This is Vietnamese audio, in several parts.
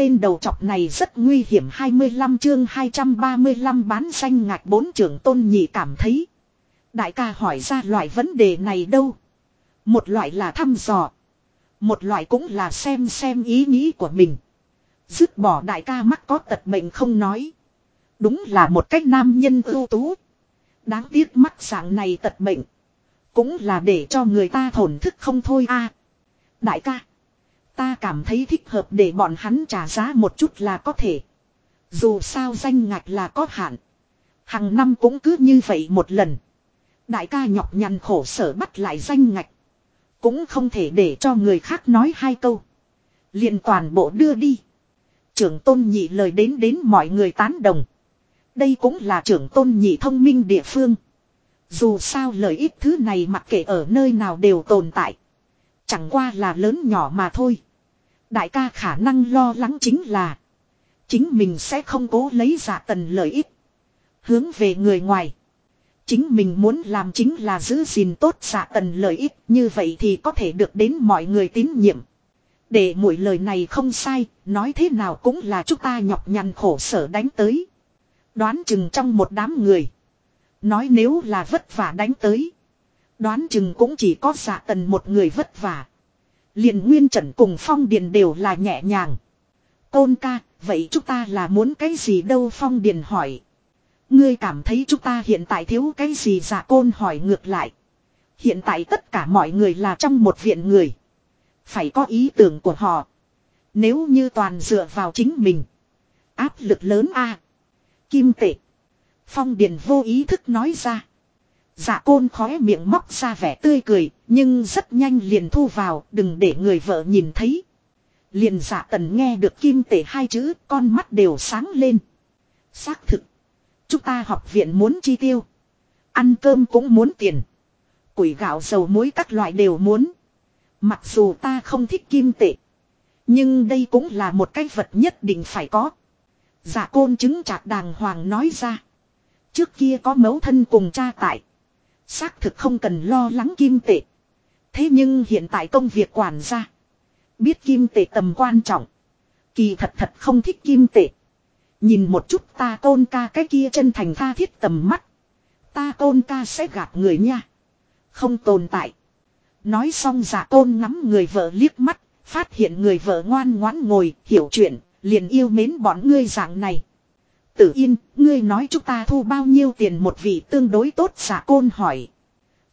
tên đầu chọc này rất nguy hiểm 25 chương 235 bán xanh ngạch bốn trưởng tôn nhị cảm thấy. Đại ca hỏi ra loại vấn đề này đâu. Một loại là thăm dò. Một loại cũng là xem xem ý nghĩ của mình. Dứt bỏ đại ca mắc có tật bệnh không nói. Đúng là một cách nam nhân ưu tú. Đáng tiếc mắc dạng này tật bệnh. Cũng là để cho người ta thổn thức không thôi a Đại ca. Ta cảm thấy thích hợp để bọn hắn trả giá một chút là có thể. Dù sao danh ngạch là có hạn. Hằng năm cũng cứ như vậy một lần. Đại ca nhọc nhằn khổ sở bắt lại danh ngạch. Cũng không thể để cho người khác nói hai câu. liền toàn bộ đưa đi. Trưởng tôn nhị lời đến đến mọi người tán đồng. Đây cũng là trưởng tôn nhị thông minh địa phương. Dù sao lợi ích thứ này mặc kệ ở nơi nào đều tồn tại. Chẳng qua là lớn nhỏ mà thôi. Đại ca khả năng lo lắng chính là. Chính mình sẽ không cố lấy giả tần lợi ích. Hướng về người ngoài. Chính mình muốn làm chính là giữ gìn tốt giả tần lợi ích. Như vậy thì có thể được đến mọi người tín nhiệm. Để mỗi lời này không sai. Nói thế nào cũng là chúng ta nhọc nhằn khổ sở đánh tới. Đoán chừng trong một đám người. Nói nếu là vất vả đánh tới. Đoán chừng cũng chỉ có giả tần một người vất vả liền nguyên trần cùng phong điền đều là nhẹ nhàng. Tôn ca, vậy chúng ta là muốn cái gì đâu phong điền hỏi. Ngươi cảm thấy chúng ta hiện tại thiếu cái gì giả côn hỏi ngược lại. Hiện tại tất cả mọi người là trong một viện người. Phải có ý tưởng của họ. Nếu như toàn dựa vào chính mình. Áp lực lớn a Kim tệ. Phong Điền vô ý thức nói ra. Dạ côn khóe miệng móc ra vẻ tươi cười, nhưng rất nhanh liền thu vào, đừng để người vợ nhìn thấy. Liền giả tần nghe được kim tể hai chữ, con mắt đều sáng lên. Xác thực. Chúng ta học viện muốn chi tiêu. Ăn cơm cũng muốn tiền. Củi gạo dầu muối các loại đều muốn. Mặc dù ta không thích kim tệ. Nhưng đây cũng là một cái vật nhất định phải có. giả côn chứng chặt đàng hoàng nói ra. Trước kia có mấu thân cùng cha tại. Xác thực không cần lo lắng kim tệ. Thế nhưng hiện tại công việc quản gia. Biết kim tệ tầm quan trọng. Kỳ thật thật không thích kim tệ. Nhìn một chút ta tôn ca cái kia chân thành tha thiết tầm mắt. Ta tôn ca sẽ gạt người nha. Không tồn tại. Nói xong giả tôn ngắm người vợ liếc mắt. Phát hiện người vợ ngoan ngoãn ngồi hiểu chuyện. Liền yêu mến bọn ngươi dạng này. Tử yên, ngươi nói chúng ta thu bao nhiêu tiền một vị tương đối tốt giả côn hỏi.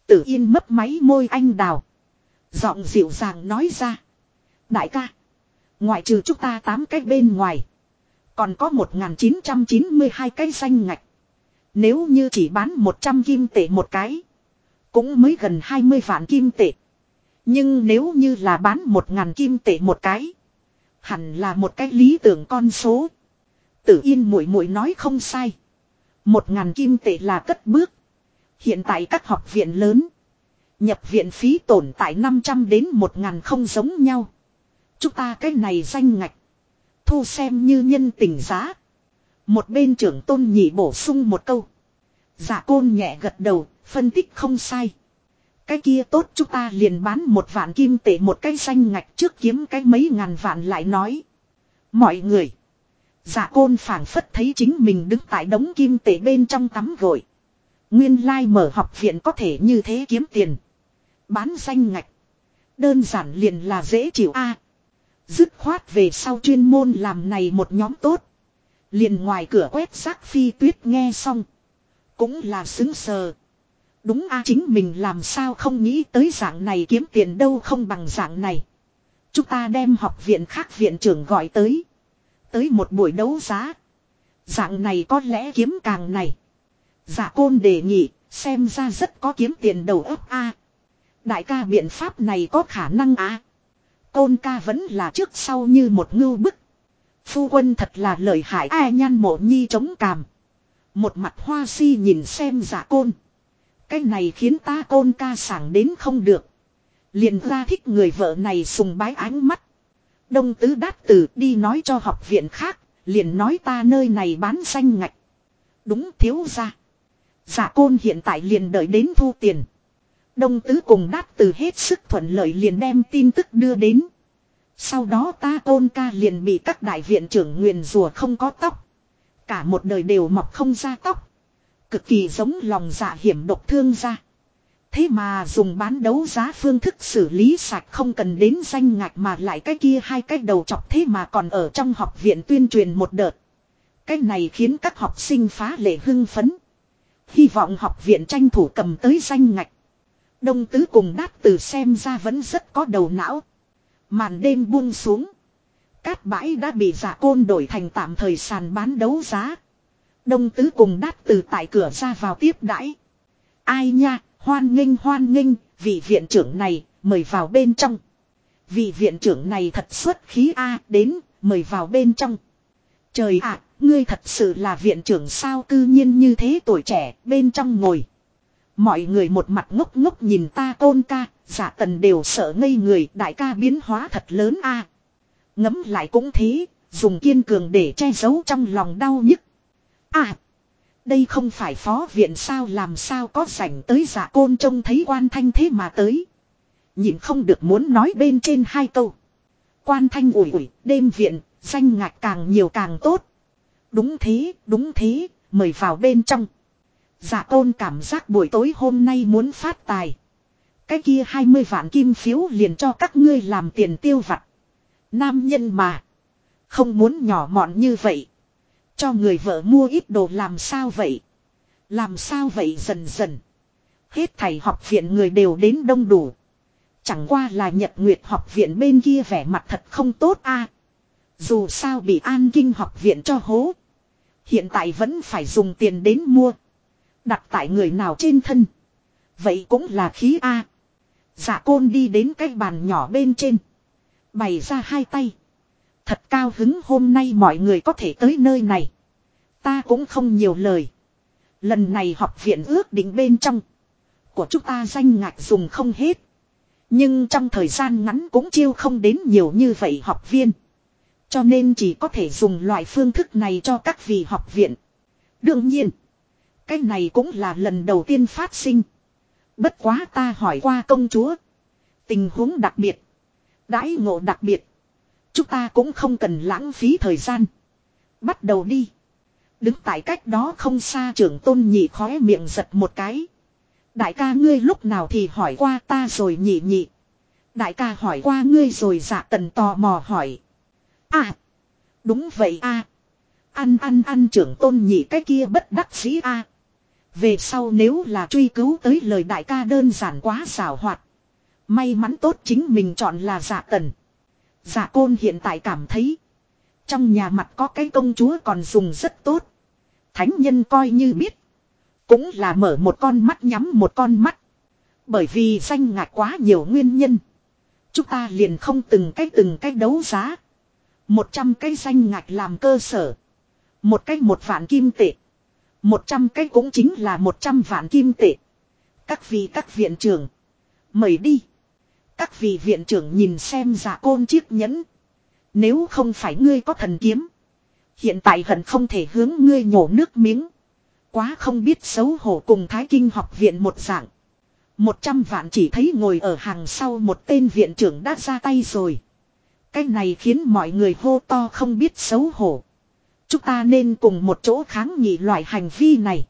Tử yên mấp máy môi anh đào. Giọng dịu dàng nói ra. Đại ca. Ngoại trừ chúng ta tám cái bên ngoài. Còn có 1992 cái danh ngạch. Nếu như chỉ bán 100 kim tệ một cái. Cũng mới gần 20 vạn kim tệ. Nhưng nếu như là bán 1.000 kim tệ một cái. Hẳn là một cái lý tưởng con số. Tử yên muội muội nói không sai. Một ngàn kim tệ là cất bước. Hiện tại các học viện lớn. Nhập viện phí tồn tại 500 đến 1 ngàn không giống nhau. Chúng ta cái này danh ngạch. Thu xem như nhân tình giá. Một bên trưởng tôn nhị bổ sung một câu. Giả côn nhẹ gật đầu, phân tích không sai. Cái kia tốt chúng ta liền bán một vạn kim tệ một cái danh ngạch trước kiếm cái mấy ngàn vạn lại nói. Mọi người. Dạ côn phảng phất thấy chính mình đứng tại đống kim tệ bên trong tắm gội. Nguyên lai mở học viện có thể như thế kiếm tiền. Bán danh ngạch. Đơn giản liền là dễ chịu a. dứt khoát về sau chuyên môn làm này một nhóm tốt. Liền ngoài cửa quét rác phi tuyết nghe xong. Cũng là xứng sờ. Đúng a chính mình làm sao không nghĩ tới dạng này kiếm tiền đâu không bằng dạng này. Chúng ta đem học viện khác viện trưởng gọi tới. Tới một buổi đấu giá. Dạng này có lẽ kiếm càng này. Giả côn đề nghị, xem ra rất có kiếm tiền đầu ấp A. Đại ca biện pháp này có khả năng à? Côn ca vẫn là trước sau như một ngưu bức. Phu quân thật là lợi hại ai nhan mộ nhi chống cằm. Một mặt hoa si nhìn xem giả côn. Cái này khiến ta côn ca sảng đến không được. Liền ra thích người vợ này sùng bái ánh mắt. Đông tứ đát tử đi nói cho học viện khác, liền nói ta nơi này bán xanh ngạch. Đúng thiếu ra. Giả côn hiện tại liền đợi đến thu tiền. Đông tứ cùng đát từ hết sức thuận lợi liền đem tin tức đưa đến. Sau đó ta tôn ca liền bị các đại viện trưởng nguyền rùa không có tóc. Cả một đời đều mọc không ra tóc. Cực kỳ giống lòng dạ hiểm độc thương ra. Thế mà dùng bán đấu giá phương thức xử lý sạch không cần đến danh ngạch mà lại cái kia hai cái đầu chọc thế mà còn ở trong học viện tuyên truyền một đợt. Cái này khiến các học sinh phá lệ hưng phấn. Hy vọng học viện tranh thủ cầm tới danh ngạch. Đông tứ cùng đát từ xem ra vẫn rất có đầu não. Màn đêm buông xuống. Cát bãi đã bị giả côn đổi thành tạm thời sàn bán đấu giá. Đông tứ cùng đát từ tại cửa ra vào tiếp đãi. Ai nha, hoan nghênh hoan nghênh, vị viện trưởng này, mời vào bên trong. Vị viện trưởng này thật xuất khí A, đến, mời vào bên trong. Trời ạ, ngươi thật sự là viện trưởng sao cư nhiên như thế tuổi trẻ, bên trong ngồi. Mọi người một mặt ngốc ngốc nhìn ta tôn ca, giả tần đều sợ ngây người, đại ca biến hóa thật lớn a. Ngấm lại cũng thế, dùng kiên cường để che giấu trong lòng đau nhức. À, đây không phải phó viện sao làm sao có rảnh tới giả côn trông thấy quan thanh thế mà tới. Nhìn không được muốn nói bên trên hai câu. Quan thanh ủi ủi, đêm viện, danh ngạch càng nhiều càng tốt. Đúng thế, đúng thế, mời vào bên trong. Dạ tôn cảm giác buổi tối hôm nay muốn phát tài. Cái kia 20 vạn kim phiếu liền cho các ngươi làm tiền tiêu vặt. Nam nhân mà. Không muốn nhỏ mọn như vậy. Cho người vợ mua ít đồ làm sao vậy. Làm sao vậy dần dần. Hết thầy học viện người đều đến đông đủ. Chẳng qua là nhật nguyệt học viện bên kia vẻ mặt thật không tốt a. Dù sao bị an kinh học viện cho hố. Hiện tại vẫn phải dùng tiền đến mua. Đặt tại người nào trên thân. Vậy cũng là khí A. Giả côn đi đến cái bàn nhỏ bên trên. Bày ra hai tay. Thật cao hứng hôm nay mọi người có thể tới nơi này. Ta cũng không nhiều lời. Lần này học viện ước định bên trong. Của chúng ta danh ngạc dùng không hết. Nhưng trong thời gian ngắn cũng chiêu không đến nhiều như vậy học viên. Cho nên chỉ có thể dùng loại phương thức này cho các vị học viện. Đương nhiên. Cái này cũng là lần đầu tiên phát sinh. Bất quá ta hỏi qua công chúa. Tình huống đặc biệt. Đãi ngộ đặc biệt. Chúng ta cũng không cần lãng phí thời gian. Bắt đầu đi. Đứng tại cách đó không xa trưởng tôn nhị khóe miệng giật một cái. Đại ca ngươi lúc nào thì hỏi qua ta rồi nhị nhị. Đại ca hỏi qua ngươi rồi dạ tần tò mò hỏi. À. Đúng vậy a Ăn ăn ăn trưởng tôn nhị cái kia bất đắc dĩ a về sau nếu là truy cứu tới lời đại ca đơn giản quá xảo hoạt. May mắn tốt chính mình chọn là giả tần. Giả côn hiện tại cảm thấy. Trong nhà mặt có cái công chúa còn dùng rất tốt. Thánh nhân coi như biết. Cũng là mở một con mắt nhắm một con mắt. Bởi vì danh ngạc quá nhiều nguyên nhân. Chúng ta liền không từng cái từng cái đấu giá. Một trăm cái danh ngạch làm cơ sở. Một cái một vạn kim tệ. Một trăm cái cũng chính là một trăm vạn kim tệ. Các vị các viện trưởng. Mời đi. Các vị viện trưởng nhìn xem giả côn chiếc nhẫn. Nếu không phải ngươi có thần kiếm. Hiện tại hận không thể hướng ngươi nhổ nước miếng. Quá không biết xấu hổ cùng Thái Kinh học viện một dạng. Một trăm vạn chỉ thấy ngồi ở hàng sau một tên viện trưởng đã ra tay rồi. Cái này khiến mọi người hô to không biết xấu hổ. Chúng ta nên cùng một chỗ kháng nghị loại hành vi này.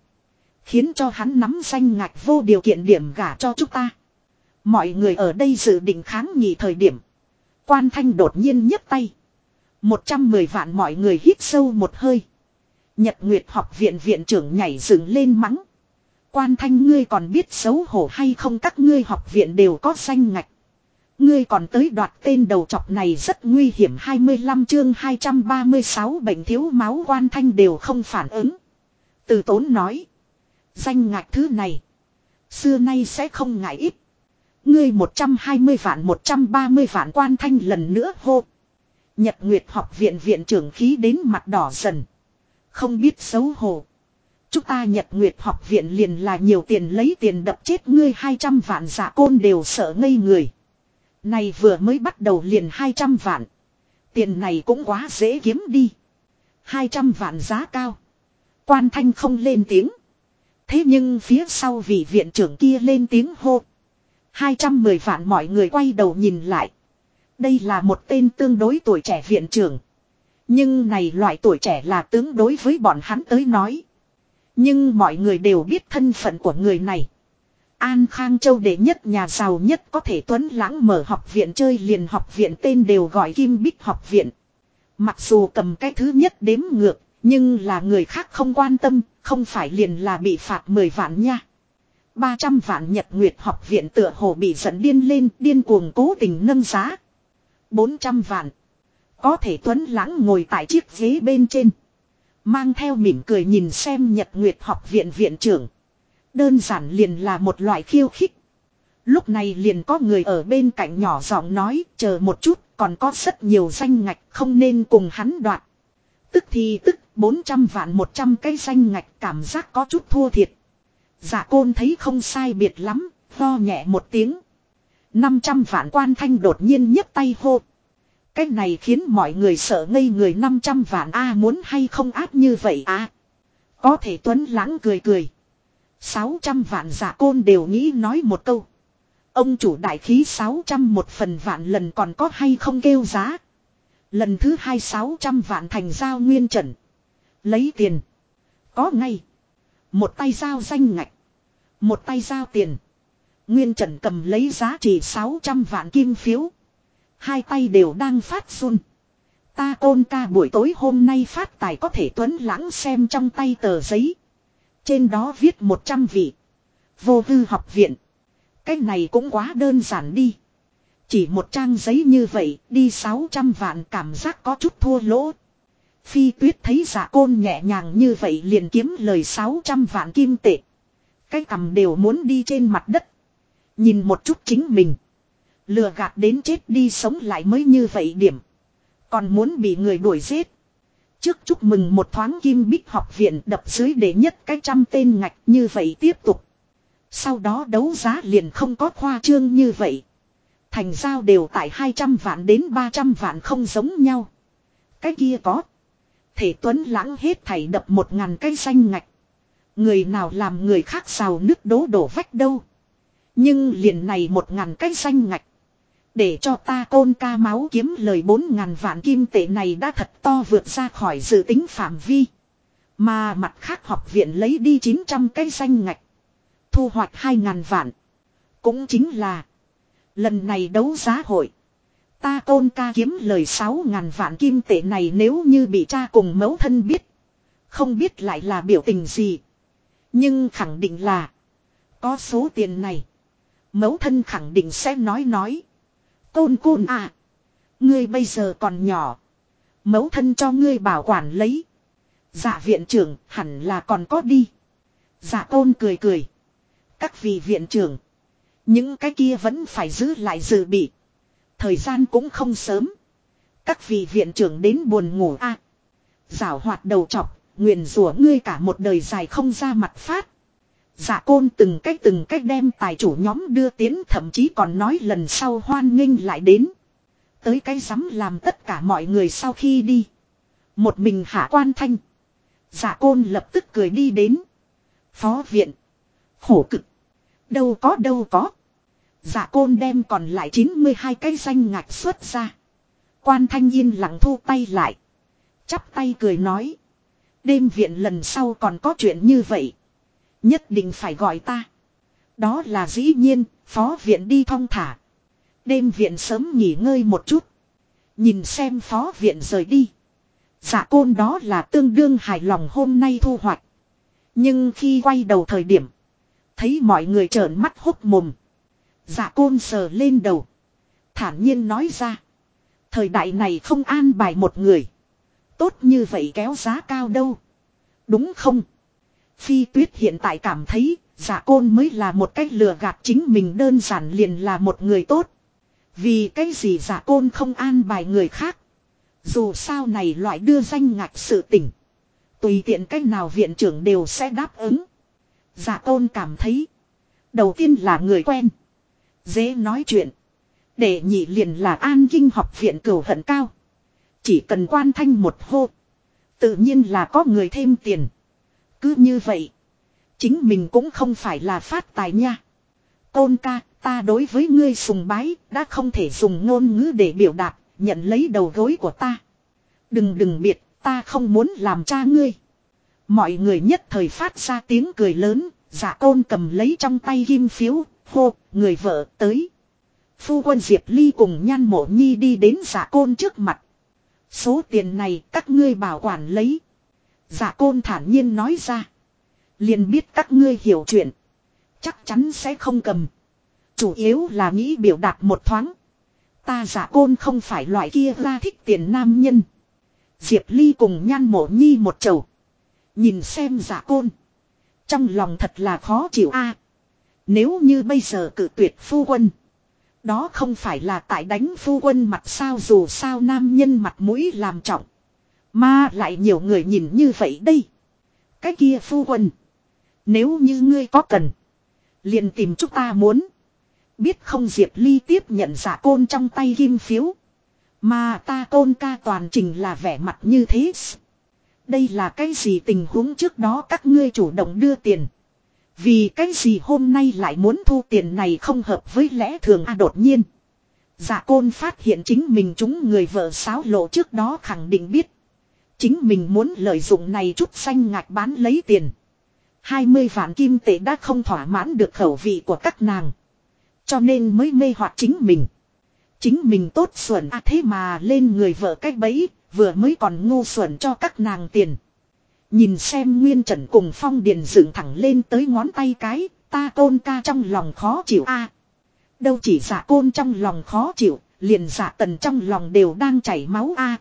Khiến cho hắn nắm danh ngạch vô điều kiện điểm gả cho chúng ta. Mọi người ở đây dự định kháng nghị thời điểm. Quan thanh đột nhiên nhấc tay. 110 vạn mọi người hít sâu một hơi. Nhật Nguyệt học viện viện trưởng nhảy dựng lên mắng. Quan thanh, ngươi còn biết xấu hổ hay không các ngươi học viện đều có danh ngạch. Ngươi còn tới đoạt tên đầu chọc này rất nguy hiểm 25 chương 236 bệnh thiếu máu quan thanh đều không phản ứng. Từ tốn nói. Danh ngạch thứ này. Xưa nay sẽ không ngại ít. Ngươi 120 vạn 130 vạn quan thanh lần nữa hô. Nhật Nguyệt học viện viện trưởng khí đến mặt đỏ dần. Không biết xấu hổ. Chúng ta Nhật Nguyệt học viện liền là nhiều tiền lấy tiền đập chết ngươi 200 vạn giả côn đều sợ ngây người. Này vừa mới bắt đầu liền 200 vạn. Tiền này cũng quá dễ kiếm đi. 200 vạn giá cao. Quan thanh không lên tiếng. Thế nhưng phía sau vị viện trưởng kia lên tiếng hô. 210 vạn mọi người quay đầu nhìn lại. Đây là một tên tương đối tuổi trẻ viện trưởng. Nhưng này loại tuổi trẻ là tướng đối với bọn hắn tới nói. Nhưng mọi người đều biết thân phận của người này. An Khang Châu đệ nhất nhà giàu nhất có thể tuấn lãng mở học viện chơi liền học viện tên đều gọi Kim Bích học viện. Mặc dù cầm cái thứ nhất đếm ngược, nhưng là người khác không quan tâm, không phải liền là bị phạt 10 vạn nha. 300 vạn Nhật Nguyệt học viện tựa hồ bị giận điên lên, điên cuồng cố tình nâng giá. 400 vạn. Có thể tuấn lãng ngồi tại chiếc ghế bên trên. Mang theo mỉm cười nhìn xem Nhật Nguyệt học viện viện trưởng. Đơn giản liền là một loại khiêu khích. Lúc này liền có người ở bên cạnh nhỏ giọng nói, chờ một chút, còn có rất nhiều danh ngạch, không nên cùng hắn đoạt. Tức thì tức, 400 vạn 100 cái danh ngạch cảm giác có chút thua thiệt. Giả côn thấy không sai biệt lắm, lo nhẹ một tiếng. 500 vạn quan thanh đột nhiên nhấc tay hô. Cái này khiến mọi người sợ ngây người 500 vạn A muốn hay không áp như vậy à. Có thể tuấn lãng cười cười. 600 vạn giả côn đều nghĩ nói một câu. Ông chủ đại khí 600 một phần vạn lần còn có hay không kêu giá. Lần thứ hai 600 vạn thành giao nguyên trần. Lấy tiền. Có ngay. Một tay giao danh ngạch. Một tay giao tiền. Nguyên trần cầm lấy giá trị 600 vạn kim phiếu. Hai tay đều đang phát run. Ta côn ca buổi tối hôm nay phát tài có thể tuấn lãng xem trong tay tờ giấy. Trên đó viết 100 vị. Vô tư học viện. Cái này cũng quá đơn giản đi. Chỉ một trang giấy như vậy, đi 600 vạn cảm giác có chút thua lỗ. Phi tuyết thấy giả côn nhẹ nhàng như vậy liền kiếm lời 600 vạn kim tệ. Cái cầm đều muốn đi trên mặt đất. Nhìn một chút chính mình. Lừa gạt đến chết đi sống lại mới như vậy điểm. Còn muốn bị người đuổi giết. Trước chúc mừng một thoáng kim bích học viện đập dưới để nhất cái trăm tên ngạch như vậy tiếp tục. Sau đó đấu giá liền không có khoa trương như vậy. Thành giao đều tại 200 vạn đến 300 vạn không giống nhau. Cái kia có. Thể tuấn lãng hết thảy đập một ngàn cây xanh ngạch. Người nào làm người khác xào nước đố đổ vách đâu. Nhưng liền này một ngàn cây xanh ngạch. Để cho ta côn ca máu kiếm lời bốn ngàn vạn kim tệ này đã thật to vượt ra khỏi dự tính phạm vi. Mà mặt khác học viện lấy đi 900 cây xanh ngạch. Thu hoạch 2 ngàn vạn. Cũng chính là. Lần này đấu giá hội. Ta côn ca kiếm lời 6 ngàn vạn kim tệ này nếu như bị cha cùng mẫu thân biết. Không biết lại là biểu tình gì. Nhưng khẳng định là. Có số tiền này. Mẫu thân khẳng định sẽ nói nói. Tôn côn à. Ngươi bây giờ còn nhỏ. Mẫu thân cho ngươi bảo quản lấy. Dạ viện trưởng hẳn là còn có đi. Dạ tôn cười cười. Các vị viện trưởng. Những cái kia vẫn phải giữ lại dự bị. Thời gian cũng không sớm. Các vị viện trưởng đến buồn ngủ a. À, Giảo hoạt đầu chọc, nguyền rủa ngươi cả một đời dài không ra mặt phát. Dạ côn từng cách từng cách đem tài chủ nhóm đưa tiến, thậm chí còn nói lần sau hoan nghênh lại đến. Tới cái dám làm tất cả mọi người sau khi đi. Một mình hạ quan thanh. Dạ côn lập tức cười đi đến. Phó viện. Khổ cực. Đâu có đâu có. Dạ côn đem còn lại 92 cái danh ngạch xuất ra. Quan thanh yên lặng thu tay lại. Chắp tay cười nói. Đêm viện lần sau còn có chuyện như vậy. Nhất định phải gọi ta. Đó là dĩ nhiên, phó viện đi thong thả. Đêm viện sớm nghỉ ngơi một chút. Nhìn xem phó viện rời đi. Dạ côn đó là tương đương hài lòng hôm nay thu hoạch. Nhưng khi quay đầu thời điểm. Thấy mọi người trợn mắt hốc mồm. Dạ côn sờ lên đầu. Thản nhiên nói ra. Thời đại này không an bài một người. Tốt như vậy kéo giá cao đâu. Đúng không? Phi tuyết hiện tại cảm thấy, giả côn mới là một cách lừa gạt chính mình đơn giản liền là một người tốt. Vì cái gì giả côn không an bài người khác. Dù sao này loại đưa danh ngạch sự tỉnh. Tùy tiện cách nào viện trưởng đều sẽ đáp ứng. Giả côn cảm thấy. Đầu tiên là người quen. Dễ nói chuyện. Để nhị liền là an kinh học viện cửu hận cao. Chỉ cần quan thanh một hô. Tự nhiên là có người thêm tiền. Cứ như vậy. Chính mình cũng không phải là phát tài nha. côn ca, ta đối với ngươi sùng bái, đã không thể dùng ngôn ngữ để biểu đạt, nhận lấy đầu gối của ta. Đừng đừng biệt, ta không muốn làm cha ngươi. Mọi người nhất thời phát ra tiếng cười lớn, dạ giả côn cầm lấy trong tay kim phiếu, hô, người vợ tới. Phu quân Diệp Ly cùng nhan mộ nhi đi đến dạ giả côn trước mặt. Số tiền này các ngươi bảo quản lấy. Giả côn thản nhiên nói ra. Liền biết các ngươi hiểu chuyện. Chắc chắn sẽ không cầm. Chủ yếu là nghĩ biểu đạt một thoáng. Ta giả côn không phải loại kia ra thích tiền nam nhân. Diệp Ly cùng nhan mộ nhi một chầu. Nhìn xem giả côn. Trong lòng thật là khó chịu a. nếu như bây giờ cử tuyệt phu quân. Đó không phải là tại đánh phu quân mặt sao dù sao nam nhân mặt mũi làm trọng. Mà lại nhiều người nhìn như vậy đây. Cái kia phu quân. Nếu như ngươi có cần. Liền tìm chúng ta muốn. Biết không Diệp Ly tiếp nhận giả côn trong tay kim phiếu. Mà ta côn ca toàn trình là vẻ mặt như thế. Đây là cái gì tình huống trước đó các ngươi chủ động đưa tiền. Vì cái gì hôm nay lại muốn thu tiền này không hợp với lẽ thường a đột nhiên. giả côn phát hiện chính mình chúng người vợ sáo lộ trước đó khẳng định biết. Chính mình muốn lợi dụng này chút xanh ngạch bán lấy tiền. 20 vạn kim tệ đã không thỏa mãn được khẩu vị của các nàng. Cho nên mới mê hoặc chính mình. Chính mình tốt xuẩn à thế mà lên người vợ cách bấy, vừa mới còn ngu xuẩn cho các nàng tiền. Nhìn xem Nguyên Trần cùng Phong Điền dựng thẳng lên tới ngón tay cái, ta côn ca trong lòng khó chịu a. đâu chỉ giả côn trong lòng khó chịu, liền giả tần trong lòng đều đang chảy máu a.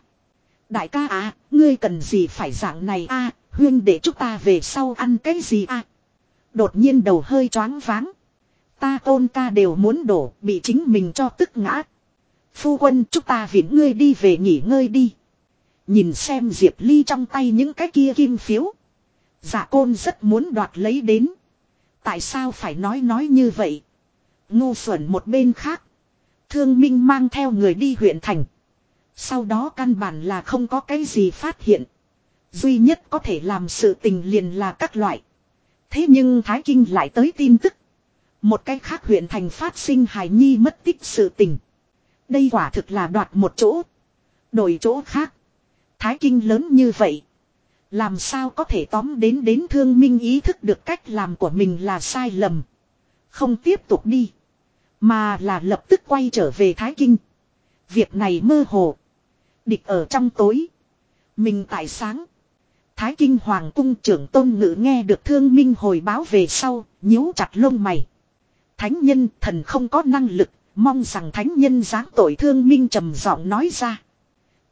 Đại ca à, ngươi cần gì phải dạng này a, huyên để chúng ta về sau ăn cái gì a? Đột nhiên đầu hơi choáng váng. Ta ôn ca đều muốn đổ, bị chính mình cho tức ngã. Phu quân chúng ta viễn ngươi đi về nghỉ ngơi đi. Nhìn xem Diệp Ly trong tay những cái kia kim phiếu. Dạ côn rất muốn đoạt lấy đến. Tại sao phải nói nói như vậy? Ngu xuẩn một bên khác. Thương Minh mang theo người đi huyện thành. Sau đó căn bản là không có cái gì phát hiện. Duy nhất có thể làm sự tình liền là các loại. Thế nhưng Thái Kinh lại tới tin tức. Một cái khác huyện thành phát sinh hài nhi mất tích sự tình. Đây quả thực là đoạt một chỗ. Đổi chỗ khác. Thái kinh lớn như vậy. Làm sao có thể tóm đến đến thương minh ý thức được cách làm của mình là sai lầm. Không tiếp tục đi. Mà là lập tức quay trở về Thái Kinh. Việc này mơ hồ. Địch ở trong tối. Mình tại sáng. Thái Kinh Hoàng cung trưởng tôn ngữ nghe được thương minh hồi báo về sau, nhíu chặt lông mày. Thánh nhân thần không có năng lực, mong rằng thánh nhân giáng tội thương minh trầm giọng nói ra.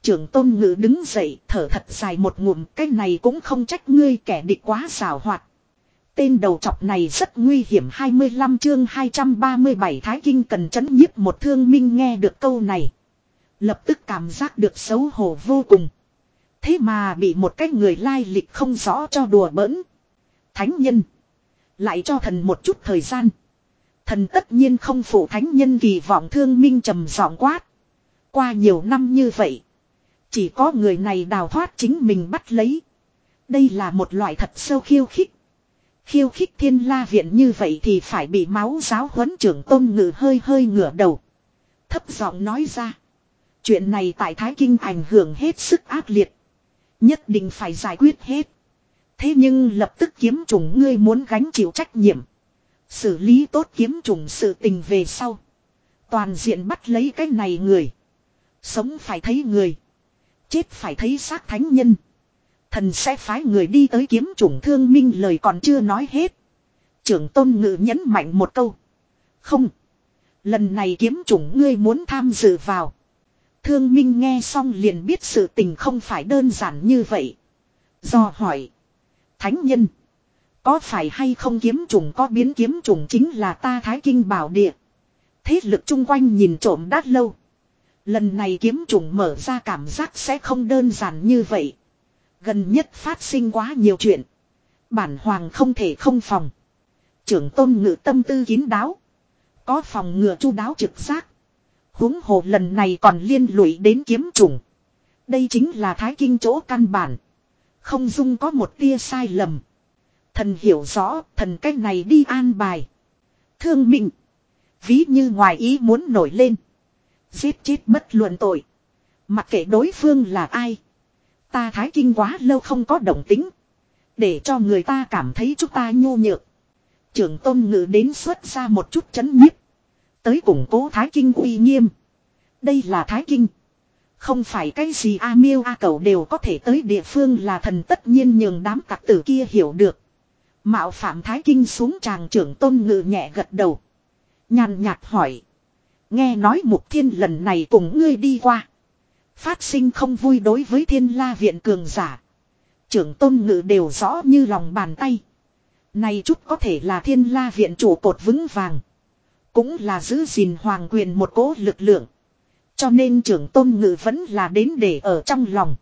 Trưởng tôn ngữ đứng dậy thở thật dài một ngụm cái này cũng không trách ngươi kẻ địch quá xảo hoạt. Tên đầu chọc này rất nguy hiểm 25 chương 237 Thái Kinh cần chấn nhiếp một thương minh nghe được câu này. Lập tức cảm giác được xấu hổ vô cùng. Thế mà bị một cái người lai lịch không rõ cho đùa bỡn. Thánh nhân. Lại cho thần một chút thời gian. Thần tất nhiên không phụ thánh nhân kỳ vọng thương minh trầm giọng quát. Qua nhiều năm như vậy. Chỉ có người này đào thoát chính mình bắt lấy. Đây là một loại thật sâu khiêu khích. Khiêu khích thiên la viện như vậy thì phải bị máu giáo huấn trưởng tôn ngự hơi hơi ngửa đầu. Thấp giọng nói ra. Chuyện này tại Thái Kinh ảnh hưởng hết sức ác liệt. Nhất định phải giải quyết hết. Thế nhưng lập tức kiếm trùng ngươi muốn gánh chịu trách nhiệm. Xử lý tốt kiếm trùng sự tình về sau. Toàn diện bắt lấy cái này người. Sống phải thấy người. Chết phải thấy xác thánh nhân. Thần sẽ phái người đi tới kiếm chủng thương minh lời còn chưa nói hết. Trưởng tôn ngự nhấn mạnh một câu. Không. Lần này kiếm chủng ngươi muốn tham dự vào. Thương minh nghe xong liền biết sự tình không phải đơn giản như vậy. Do hỏi. Thánh nhân. Có phải hay không kiếm trùng có biến kiếm trùng chính là ta thái kinh bảo địa. Thế lực chung quanh nhìn trộm đát lâu. Lần này kiếm trùng mở ra cảm giác sẽ không đơn giản như vậy. Gần nhất phát sinh quá nhiều chuyện. Bản hoàng không thể không phòng. Trưởng tôn ngự tâm tư kín đáo. Có phòng ngừa chu đáo trực giác huống hồ lần này còn liên lụy đến kiếm trùng. Đây chính là thái kinh chỗ căn bản. Không dung có một tia sai lầm. Thần hiểu rõ, thần cách này đi an bài. Thương mịnh. Ví như ngoài ý muốn nổi lên. Giết chết bất luận tội. Mặc kệ đối phương là ai. Ta thái kinh quá lâu không có động tính. Để cho người ta cảm thấy chúng ta nhô nhược. Trưởng tôn ngự đến xuất ra một chút chấn nhiếp. Tới củng cố thái kinh uy nghiêm. Đây là thái kinh. Không phải cái gì A miêu A cầu đều có thể tới địa phương là thần tất nhiên nhường đám tặc tử kia hiểu được. Mạo phạm thái kinh xuống tràng trưởng tôn ngự nhẹ gật đầu. Nhàn nhạt hỏi. Nghe nói mục thiên lần này cùng ngươi đi qua. Phát sinh không vui đối với thiên la viện cường giả. Trưởng tôn ngự đều rõ như lòng bàn tay. Này chút có thể là thiên la viện chủ cột vững vàng. Cũng là giữ gìn hoàng quyền một cố lực lượng. Cho nên trưởng tôn ngự vẫn là đến để ở trong lòng.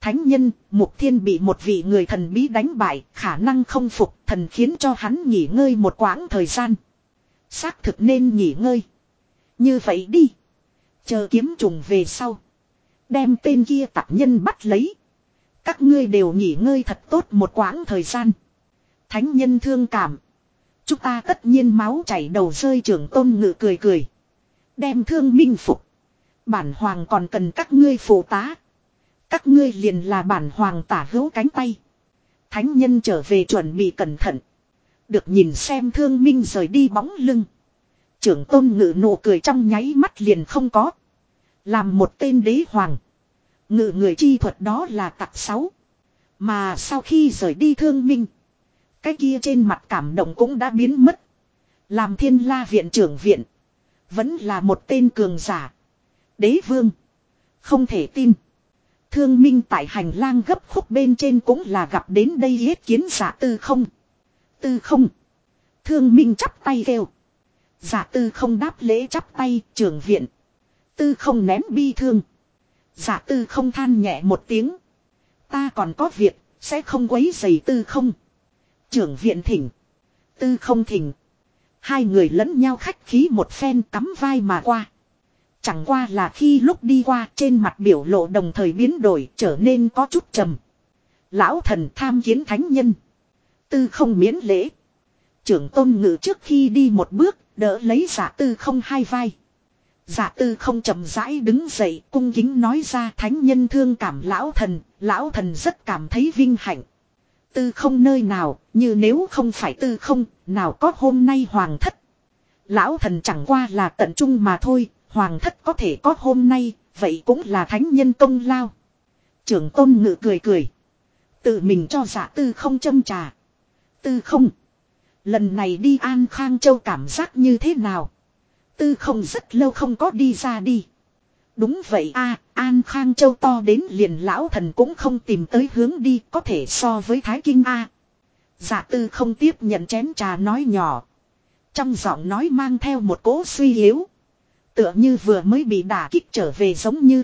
Thánh nhân, mục thiên bị một vị người thần bí đánh bại, khả năng không phục, thần khiến cho hắn nghỉ ngơi một quãng thời gian. Xác thực nên nghỉ ngơi. Như vậy đi. Chờ kiếm trùng về sau. Đem tên kia tạp nhân bắt lấy. Các ngươi đều nghỉ ngơi thật tốt một quãng thời gian. Thánh nhân thương cảm. Chúng ta tất nhiên máu chảy đầu rơi trưởng tôn ngự cười cười. Đem thương minh phục. Bản hoàng còn cần các ngươi phụ tá. Các ngươi liền là bản hoàng tả hữu cánh tay. Thánh nhân trở về chuẩn bị cẩn thận. Được nhìn xem thương minh rời đi bóng lưng. Trưởng tôn ngự nụ cười trong nháy mắt liền không có. Làm một tên đế hoàng. Ngự người chi thuật đó là tặc sáu. Mà sau khi rời đi thương minh. Cái kia trên mặt cảm động cũng đã biến mất. Làm thiên la viện trưởng viện. Vẫn là một tên cường giả. Đế vương. Không thể tin. Thương minh tại hành lang gấp khúc bên trên cũng là gặp đến đây hết kiến giả tư không. Tư không. Thương minh chắp tay kêu. Giả tư không đáp lễ chắp tay trưởng viện. Tư không ném bi thương. Giả tư không than nhẹ một tiếng. Ta còn có việc, sẽ không quấy giày tư không. Trưởng viện thỉnh. Tư không thỉnh. Hai người lẫn nhau khách khí một phen cắm vai mà qua. Chẳng qua là khi lúc đi qua trên mặt biểu lộ đồng thời biến đổi trở nên có chút trầm. Lão thần tham kiến thánh nhân. Tư không miễn lễ. Trưởng tôn ngự trước khi đi một bước đỡ lấy giả tư không hai vai. Giả tư không chậm rãi đứng dậy cung kính nói ra thánh nhân thương cảm lão thần, lão thần rất cảm thấy vinh hạnh. Tư không nơi nào, như nếu không phải tư không, nào có hôm nay hoàng thất. Lão thần chẳng qua là tận trung mà thôi, hoàng thất có thể có hôm nay, vậy cũng là thánh nhân công lao. Trưởng tôn ngự cười cười. Tự mình cho giả tư không châm trà. Tư không. Lần này đi An Khang Châu cảm giác như thế nào? Tư không rất lâu không có đi ra đi. Đúng vậy a An Khang Châu to đến liền lão thần cũng không tìm tới hướng đi có thể so với Thái Kinh a à. Tư không tiếp nhận chén trà nói nhỏ. Trong giọng nói mang theo một cỗ suy yếu. Tựa như vừa mới bị đả kích trở về giống như.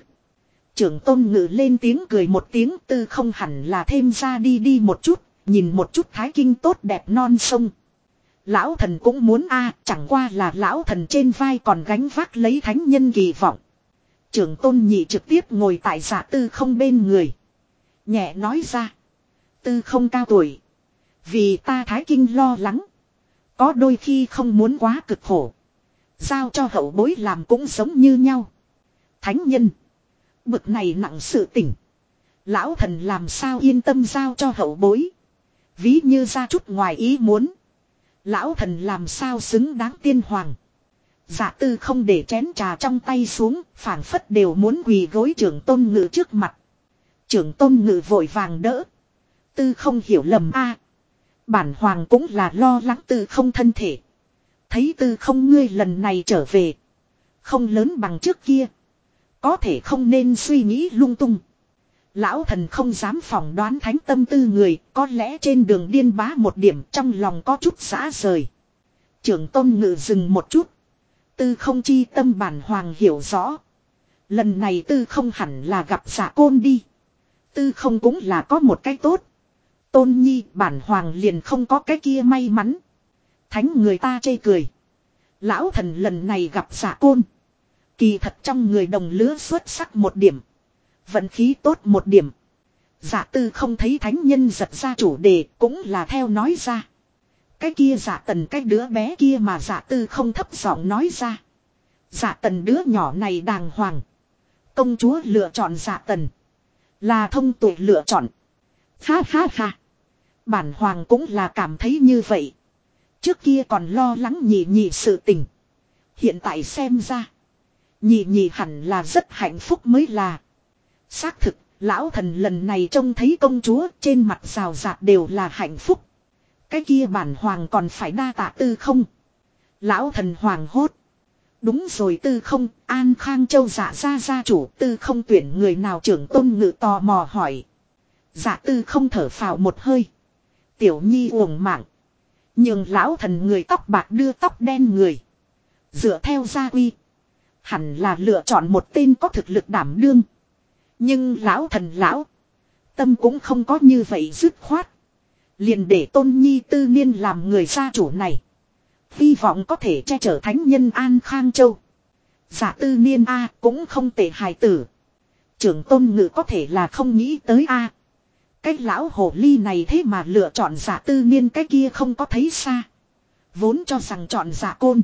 Trưởng tôn ngự lên tiếng cười một tiếng tư không hẳn là thêm ra đi đi một chút, nhìn một chút thái kinh tốt đẹp non sông. Lão thần cũng muốn a chẳng qua là lão thần trên vai còn gánh vác lấy thánh nhân kỳ vọng. Trưởng tôn nhị trực tiếp ngồi tại giả tư không bên người. Nhẹ nói ra. Tư không cao tuổi. Vì ta thái kinh lo lắng. Có đôi khi không muốn quá cực khổ. Giao cho hậu bối làm cũng giống như nhau. Thánh nhân. Bực này nặng sự tỉnh. Lão thần làm sao yên tâm giao cho hậu bối. Ví như ra chút ngoài ý muốn. Lão thần làm sao xứng đáng tiên hoàng. Dạ tư không để chén trà trong tay xuống, phảng phất đều muốn quỳ gối trưởng tôn ngự trước mặt. Trưởng tôn ngự vội vàng đỡ. Tư không hiểu lầm a Bản hoàng cũng là lo lắng tư không thân thể. Thấy tư không ngươi lần này trở về. Không lớn bằng trước kia. Có thể không nên suy nghĩ lung tung. Lão thần không dám phỏng đoán thánh tâm tư người, có lẽ trên đường điên bá một điểm trong lòng có chút xã rời. Trưởng tôn ngự dừng một chút. Tư không chi tâm bản hoàng hiểu rõ. Lần này tư không hẳn là gặp giả côn đi. Tư không cũng là có một cái tốt. Tôn nhi, bản hoàng liền không có cái kia may mắn. Thánh người ta chê cười. Lão thần lần này gặp giả côn. Kỳ thật trong người đồng lứa xuất sắc một điểm. Vận khí tốt một điểm. Giả tư không thấy thánh nhân giật ra chủ đề cũng là theo nói ra. Cái kia giả tần cái đứa bé kia mà giả tư không thấp giọng nói ra. Giả tần đứa nhỏ này đàng hoàng. Công chúa lựa chọn giả tần. Là thông tuệ lựa chọn. Ha ha ha. Bản hoàng cũng là cảm thấy như vậy. Trước kia còn lo lắng nhị nhị sự tình. Hiện tại xem ra. Nhị nhị hẳn là rất hạnh phúc mới là. Xác thực, lão thần lần này trông thấy công chúa trên mặt rào rạt đều là hạnh phúc. Cái kia bản hoàng còn phải đa tạ tư không. Lão thần hoàng hốt. Đúng rồi tư không, An Khang Châu dạ ra gia chủ tư không tuyển người nào trưởng tôn ngự tò mò hỏi. Dạ tư không thở phào một hơi. Tiểu nhi uổng mạng. Nhưng lão thần người tóc bạc đưa tóc đen người. Dựa theo gia quy. Hẳn là lựa chọn một tên có thực lực đảm đương. Nhưng lão thần lão. Tâm cũng không có như vậy dứt khoát. Liền để tôn nhi tư niên làm người gia chủ này. Hy vọng có thể che chở thánh nhân An Khang Châu. Giả tư niên A cũng không tệ hài tử. Trưởng tôn ngự có thể là không nghĩ tới A. Cái lão hồ ly này thế mà lựa chọn giả tư niên cái kia không có thấy xa. Vốn cho rằng chọn giả côn.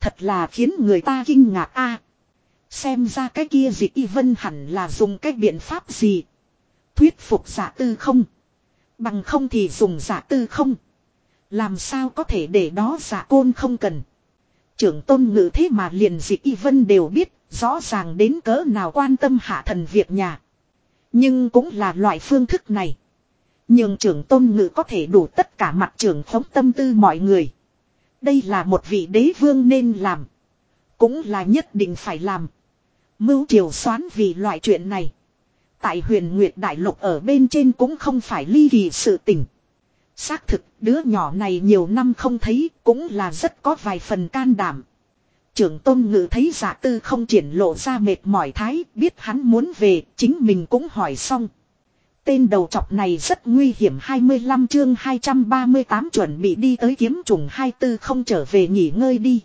Thật là khiến người ta kinh ngạc a. xem ra cái kia dịch y vân hẳn là dùng cái biện pháp gì. Thuyết phục giả tư không. Bằng không thì dùng giả tư không. Làm sao có thể để đó giả côn không cần. Trưởng tôn ngữ thế mà liền dị y vân đều biết. Rõ ràng đến cỡ nào quan tâm hạ thần việc nhà. Nhưng cũng là loại phương thức này. Nhưng trưởng tôn ngữ có thể đủ tất cả mặt trưởng phóng tâm tư mọi người. Đây là một vị đế vương nên làm. Cũng là nhất định phải làm. Mưu triều xoán vì loại chuyện này. Tại huyền Nguyệt Đại Lục ở bên trên cũng không phải ly kỳ sự tình. Xác thực đứa nhỏ này nhiều năm không thấy cũng là rất có vài phần can đảm. Trưởng tôn ngự thấy giả tư không triển lộ ra mệt mỏi thái, biết hắn muốn về, chính mình cũng hỏi xong. Tên đầu chọc này rất nguy hiểm 25 chương 238 chuẩn bị đi tới kiếm trùng 24 không trở về nghỉ ngơi đi.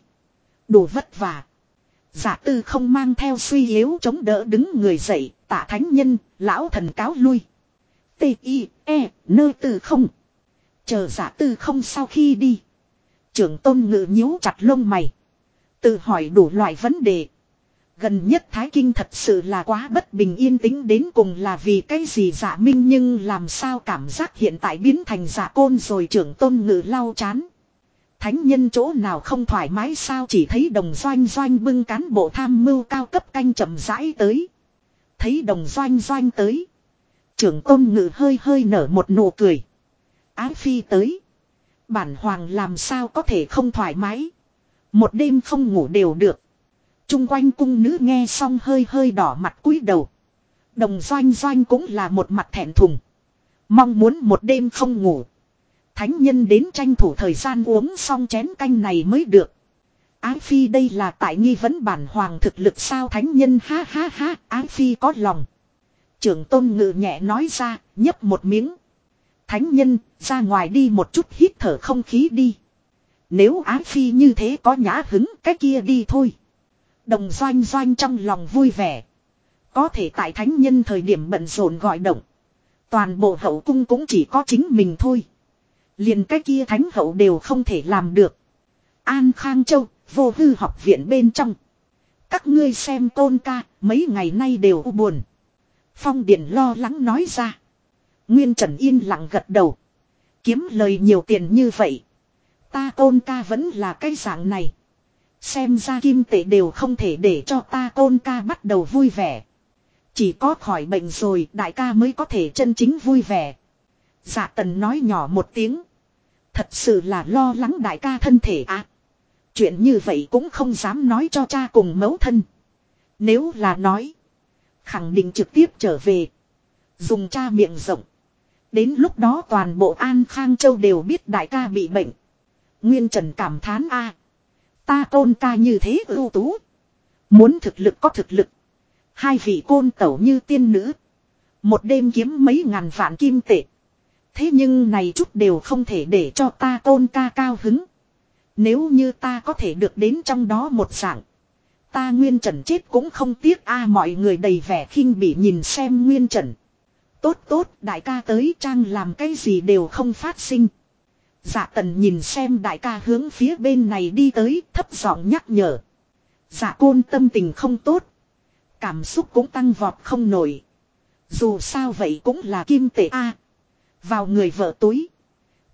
Đủ vất vả. Giả tư không mang theo suy yếu chống đỡ đứng người dậy, tả thánh nhân, lão thần cáo lui. T-I-E, nơi từ không. Chờ giả tư không sau khi đi. Trưởng tôn ngự nhíu chặt lông mày. Tự hỏi đủ loại vấn đề. Gần nhất Thái Kinh thật sự là quá bất bình yên tĩnh đến cùng là vì cái gì giả minh nhưng làm sao cảm giác hiện tại biến thành giả côn rồi trưởng tôn ngự lau chán. Thánh nhân chỗ nào không thoải mái sao chỉ thấy đồng doanh doanh bưng cán bộ tham mưu cao cấp canh chậm rãi tới. Thấy đồng doanh doanh tới. Trưởng tôn ngự hơi hơi nở một nụ cười. Ái phi tới. Bản hoàng làm sao có thể không thoải mái. Một đêm không ngủ đều được. Trung quanh cung nữ nghe xong hơi hơi đỏ mặt cúi đầu. Đồng doanh doanh cũng là một mặt thẹn thùng. Mong muốn một đêm không ngủ. Thánh nhân đến tranh thủ thời gian uống xong chén canh này mới được. Ái Phi đây là tại nghi vấn bản hoàng thực lực sao thánh nhân ha ha ha, Ái Phi có lòng. Trưởng tôn ngự nhẹ nói ra, nhấp một miếng. Thánh nhân, ra ngoài đi một chút hít thở không khí đi. Nếu Ái Phi như thế có nhã hứng, cái kia đi thôi. Đồng doanh doanh trong lòng vui vẻ. Có thể tại thánh nhân thời điểm bận rộn gọi động. Toàn bộ hậu cung cũng chỉ có chính mình thôi. Liền cái kia thánh hậu đều không thể làm được. An Khang Châu, vô hư học viện bên trong. Các ngươi xem tôn ca, mấy ngày nay đều buồn. Phong Điển lo lắng nói ra. Nguyên Trần yên lặng gật đầu. Kiếm lời nhiều tiền như vậy. Ta tôn ca vẫn là cái dạng này. Xem ra kim tệ đều không thể để cho ta tôn ca bắt đầu vui vẻ. Chỉ có khỏi bệnh rồi đại ca mới có thể chân chính vui vẻ. Dạ tần nói nhỏ một tiếng. Thật sự là lo lắng đại ca thân thể à. Chuyện như vậy cũng không dám nói cho cha cùng mẫu thân. Nếu là nói. Khẳng định trực tiếp trở về. Dùng cha miệng rộng. Đến lúc đó toàn bộ An Khang Châu đều biết đại ca bị bệnh. Nguyên Trần cảm thán a, Ta tôn ca như thế ưu tú. Muốn thực lực có thực lực. Hai vị côn tẩu như tiên nữ. Một đêm kiếm mấy ngàn vạn kim tệ. Thế nhưng này chút đều không thể để cho ta tôn ca cao hứng. Nếu như ta có thể được đến trong đó một dạng. Ta Nguyên Trần chết cũng không tiếc a, mọi người đầy vẻ khinh bỉ nhìn xem Nguyên Trần. Tốt tốt, đại ca tới, trang làm cái gì đều không phát sinh. Dạ tần nhìn xem đại ca hướng phía bên này đi tới, thấp giọng nhắc nhở. Dạ côn tâm tình không tốt. Cảm xúc cũng tăng vọt không nổi. Dù sao vậy cũng là kim tệ A. vào người vợ túi.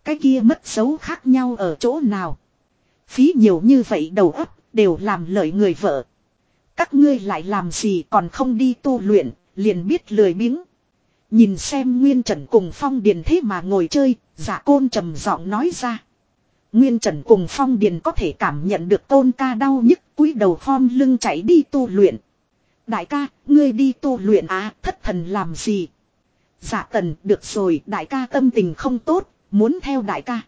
Cái kia mất dấu khác nhau ở chỗ nào. Phí nhiều như vậy đầu óc đều làm lợi người vợ. Các ngươi lại làm gì còn không đi tu luyện, liền biết lười biếng. Nhìn xem Nguyên Trần cùng Phong Điền thế mà ngồi chơi, giả côn trầm giọng nói ra. Nguyên Trần cùng Phong Điền có thể cảm nhận được tôn ca đau nhức cúi đầu khom lưng chạy đi tu luyện. Đại ca, ngươi đi tu luyện à, thất thần làm gì? Dạ tần, được rồi, đại ca tâm tình không tốt, muốn theo đại ca.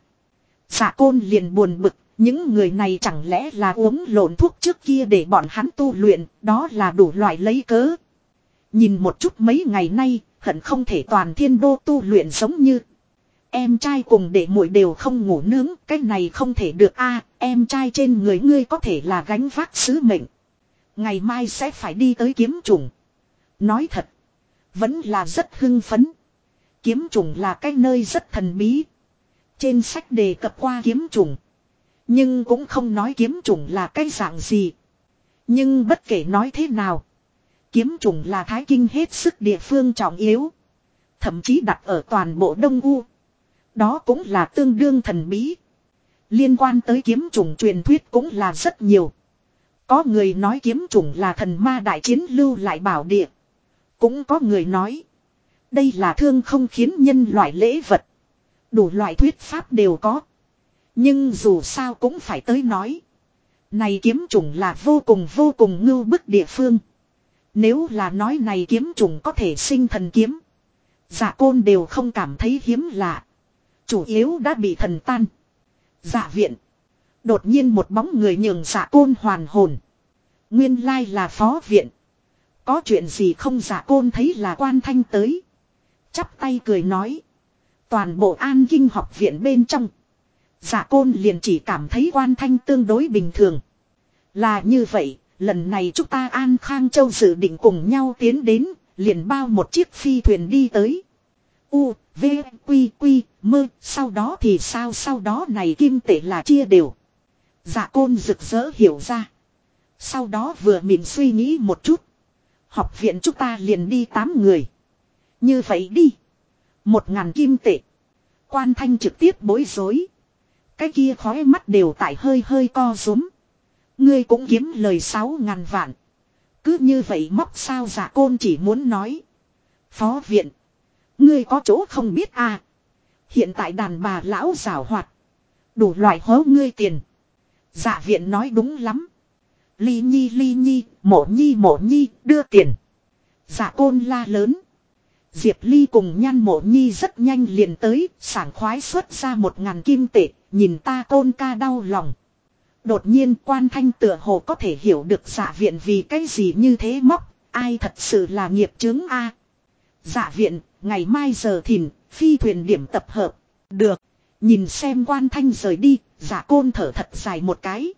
Dạ côn liền buồn bực, những người này chẳng lẽ là uống lộn thuốc trước kia để bọn hắn tu luyện, đó là đủ loại lấy cớ. Nhìn một chút mấy ngày nay, hận không thể toàn thiên đô tu luyện giống như. Em trai cùng để muội đều không ngủ nướng, cái này không thể được a em trai trên người ngươi có thể là gánh vác sứ mệnh. Ngày mai sẽ phải đi tới kiếm trùng. Nói thật, vẫn là rất hưng phấn. Kiếm trùng là cái nơi rất thần bí. Trên sách đề cập qua kiếm trùng. Nhưng cũng không nói kiếm trùng là cái dạng gì. Nhưng bất kể nói thế nào. Kiếm trùng là thái kinh hết sức địa phương trọng yếu. Thậm chí đặt ở toàn bộ Đông U. Đó cũng là tương đương thần bí. Liên quan tới kiếm trùng truyền thuyết cũng là rất nhiều. Có người nói kiếm trùng là thần ma đại chiến lưu lại bảo địa. Cũng có người nói. Đây là thương không khiến nhân loại lễ vật. Đủ loại thuyết pháp đều có. Nhưng dù sao cũng phải tới nói. Này kiếm trùng là vô cùng vô cùng ngưu bức địa phương. Nếu là nói này kiếm trùng có thể sinh thần kiếm. Dạ côn đều không cảm thấy hiếm lạ. Chủ yếu đã bị thần tan. Dạ viện. Đột nhiên một bóng người nhường dạ côn hoàn hồn. Nguyên lai là phó viện. Có chuyện gì không dạ côn thấy là quan thanh tới. Chắp tay cười nói. Toàn bộ an kinh học viện bên trong. Dạ côn liền chỉ cảm thấy quan thanh tương đối bình thường. Là như vậy, lần này chúng ta An Khang Châu dự định cùng nhau tiến đến, liền bao một chiếc phi thuyền đi tới. U, V, Quy, Quy, Mơ, sau đó thì sao sau đó này kim tệ là chia đều. Dạ côn rực rỡ hiểu ra. Sau đó vừa mỉm suy nghĩ một chút. Học viện chúng ta liền đi tám người. Như vậy đi. Một ngàn kim tệ. Quan thanh trực tiếp bối rối. Cái kia khói mắt đều tại hơi hơi co rúm. Ngươi cũng kiếm lời sáu ngàn vạn. Cứ như vậy móc sao giả côn chỉ muốn nói. Phó viện. Ngươi có chỗ không biết à. Hiện tại đàn bà lão rào hoạt. Đủ loại hố ngươi tiền. Dạ viện nói đúng lắm. Ly nhi ly nhi, mộ nhi mộ nhi, đưa tiền. Dạ côn la lớn. Diệp Ly cùng nhan mộ nhi rất nhanh liền tới, sảng khoái xuất ra một ngàn kim tệ, nhìn ta côn ca đau lòng. Đột nhiên quan thanh tựa hồ có thể hiểu được dạ viện vì cái gì như thế móc, ai thật sự là nghiệp chứng a Dạ viện, ngày mai giờ thìn, phi thuyền điểm tập hợp. Được, nhìn xem quan thanh rời đi, dạ côn thở thật dài một cái.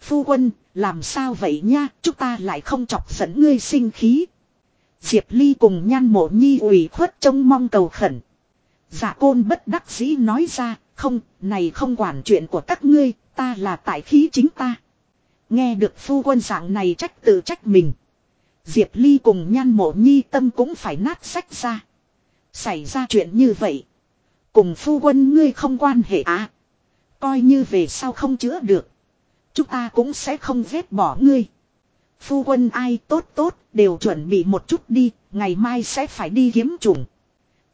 Phu quân, làm sao vậy nha, chúng ta lại không chọc dẫn ngươi sinh khí. Diệp Ly cùng nhan mộ nhi ủy khuất trông mong cầu khẩn. Dạ côn bất đắc dĩ nói ra, không, này không quản chuyện của các ngươi, ta là tại khí chính ta. Nghe được phu quân dạng này trách tự trách mình. Diệp Ly cùng nhan mộ nhi tâm cũng phải nát sách ra. Xảy ra chuyện như vậy. Cùng phu quân ngươi không quan hệ á. Coi như về sau không chữa được. Chúng ta cũng sẽ không ghét bỏ ngươi. Phu quân ai tốt tốt đều chuẩn bị một chút đi. Ngày mai sẽ phải đi kiếm trùng.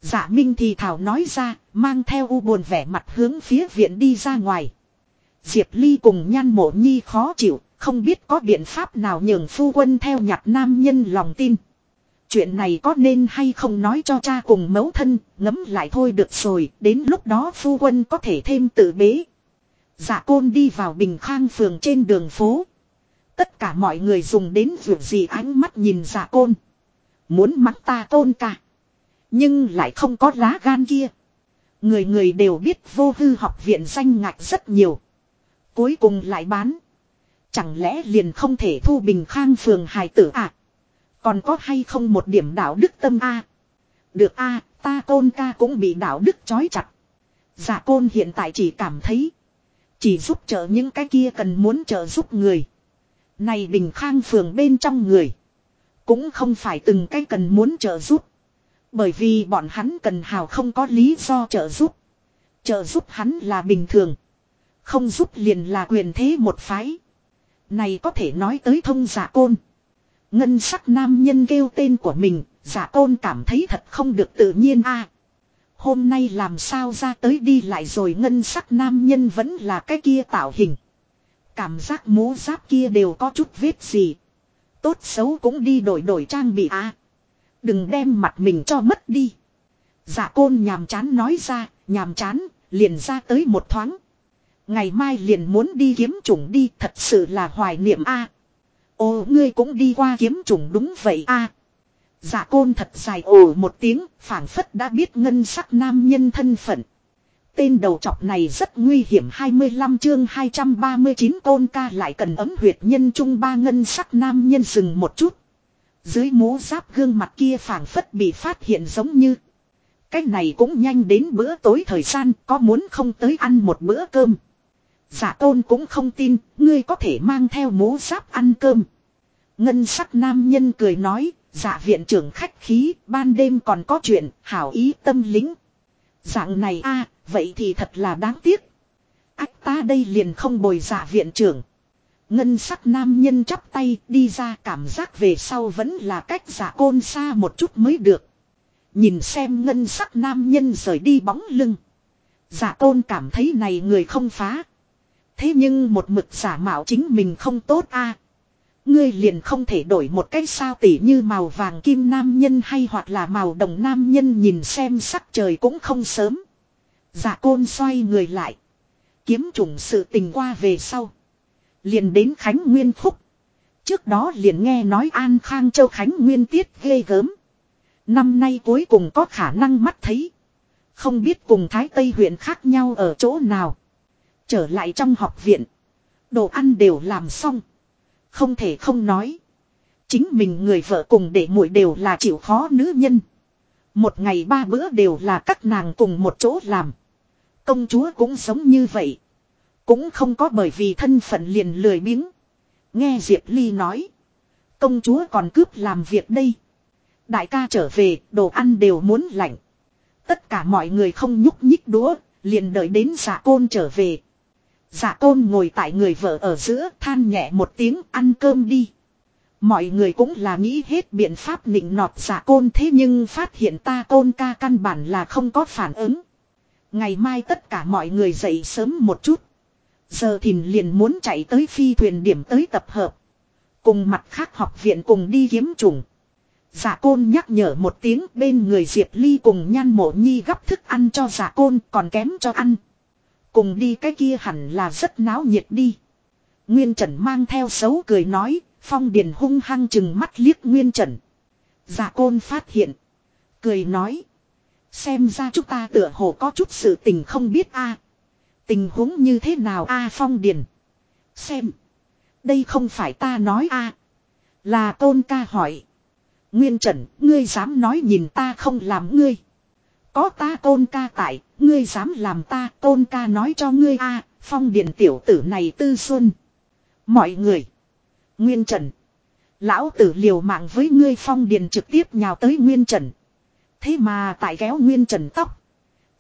Dạ Minh thì thảo nói ra, mang theo u buồn vẻ mặt hướng phía viện đi ra ngoài. Diệp Ly cùng nhan mộ nhi khó chịu, không biết có biện pháp nào nhường phu quân theo nhặt nam nhân lòng tin. Chuyện này có nên hay không nói cho cha cùng mẫu thân, ngấm lại thôi được rồi, đến lúc đó phu quân có thể thêm tự bế. Dạ côn đi vào bình khang phường trên đường phố. Tất cả mọi người dùng đến vượt gì ánh mắt nhìn dạ côn. Muốn mắng ta tôn cả. Nhưng lại không có lá gan kia. Người người đều biết vô hư học viện danh ngạch rất nhiều. Cuối cùng lại bán. Chẳng lẽ liền không thể thu bình khang phường hài tử à? Còn có hay không một điểm đạo đức tâm a Được a, ta tôn ca cũng bị đạo đức trói chặt. giả côn hiện tại chỉ cảm thấy. Chỉ giúp trợ những cái kia cần muốn trợ giúp người. Này bình khang phường bên trong người. Cũng không phải từng cái cần muốn trợ giúp. Bởi vì bọn hắn cần hào không có lý do trợ giúp. Trợ giúp hắn là bình thường. Không giúp liền là quyền thế một phái. Này có thể nói tới thông giả côn. Ngân sắc nam nhân kêu tên của mình, giả côn cảm thấy thật không được tự nhiên a. hôm nay làm sao ra tới đi lại rồi ngân sắc nam nhân vẫn là cái kia tạo hình. Cảm giác mũ giáp kia đều có chút vết gì. Tốt xấu cũng đi đổi đổi trang bị a. Đừng đem mặt mình cho mất đi. Dạ côn nhàm chán nói ra, nhàm chán, liền ra tới một thoáng. Ngày mai liền muốn đi kiếm chủng đi, thật sự là hoài niệm a. Ồ ngươi cũng đi qua kiếm chủng đúng vậy a. Dạ côn thật dài ồ một tiếng, phảng phất đã biết ngân sắc nam nhân thân phận. Tên đầu trọc này rất nguy hiểm 25 chương 239 côn ca lại cần ấm huyệt nhân trung ba ngân sắc nam nhân dừng một chút. Dưới mũ giáp gương mặt kia phảng phất bị phát hiện giống như. Cái này cũng nhanh đến bữa tối thời gian có muốn không tới ăn một bữa cơm. Giả tôn cũng không tin, ngươi có thể mang theo mũ giáp ăn cơm. Ngân sắc nam nhân cười nói, giả viện trưởng khách khí, ban đêm còn có chuyện, hảo ý tâm lính. Dạng này a à, vậy thì thật là đáng tiếc. Ách ta đây liền không bồi giả viện trưởng. Ngân sắc nam nhân chắp tay, đi ra, cảm giác về sau vẫn là cách giả côn xa một chút mới được. Nhìn xem ngân sắc nam nhân rời đi bóng lưng. Giả côn cảm thấy này người không phá. Thế nhưng một mực giả mạo chính mình không tốt a Ngươi liền không thể đổi một cách sao tỉ như màu vàng kim nam nhân hay hoặc là màu đồng nam nhân nhìn xem sắc trời cũng không sớm. Giả côn xoay người lại. Kiếm trùng sự tình qua về sau. Liền đến Khánh Nguyên Phúc. Trước đó liền nghe nói An Khang Châu Khánh Nguyên tiết ghê gớm. Năm nay cuối cùng có khả năng mắt thấy. Không biết cùng Thái Tây huyện khác nhau ở chỗ nào. Trở lại trong học viện. Đồ ăn đều làm xong. Không thể không nói. Chính mình người vợ cùng để muội đều là chịu khó nữ nhân. Một ngày ba bữa đều là các nàng cùng một chỗ làm. Công chúa cũng sống như vậy. Cũng không có bởi vì thân phận liền lười biếng. Nghe Diệp Ly nói. Công chúa còn cướp làm việc đây. Đại ca trở về, đồ ăn đều muốn lạnh. Tất cả mọi người không nhúc nhích đũa, liền đợi đến giả côn trở về. Giả côn ngồi tại người vợ ở giữa than nhẹ một tiếng ăn cơm đi. Mọi người cũng là nghĩ hết biện pháp nịnh nọt giả côn thế nhưng phát hiện ta côn ca căn bản là không có phản ứng. Ngày mai tất cả mọi người dậy sớm một chút. Giờ thìn liền muốn chạy tới phi thuyền điểm tới tập hợp. Cùng mặt khác học viện cùng đi kiếm trùng. Giả côn nhắc nhở một tiếng bên người Diệp Ly cùng nhan mộ nhi gấp thức ăn cho giả côn còn kém cho ăn. Cùng đi cái kia hẳn là rất náo nhiệt đi. Nguyên Trần mang theo xấu cười nói, phong điền hung hăng chừng mắt liếc Nguyên Trần. Giả côn phát hiện. Cười nói. Xem ra chúng ta tựa hồ có chút sự tình không biết a Tình huống như thế nào a phong điền. Xem. Đây không phải ta nói a Là tôn ca hỏi. Nguyên Trần, ngươi dám nói nhìn ta không làm ngươi. Có ta tôn ca tại, ngươi dám làm ta tôn ca nói cho ngươi a phong điền tiểu tử này tư xuân. Mọi người. Nguyên Trần. Lão tử liều mạng với ngươi phong điền trực tiếp nhào tới Nguyên Trần. Thế mà tại kéo Nguyên Trần tóc.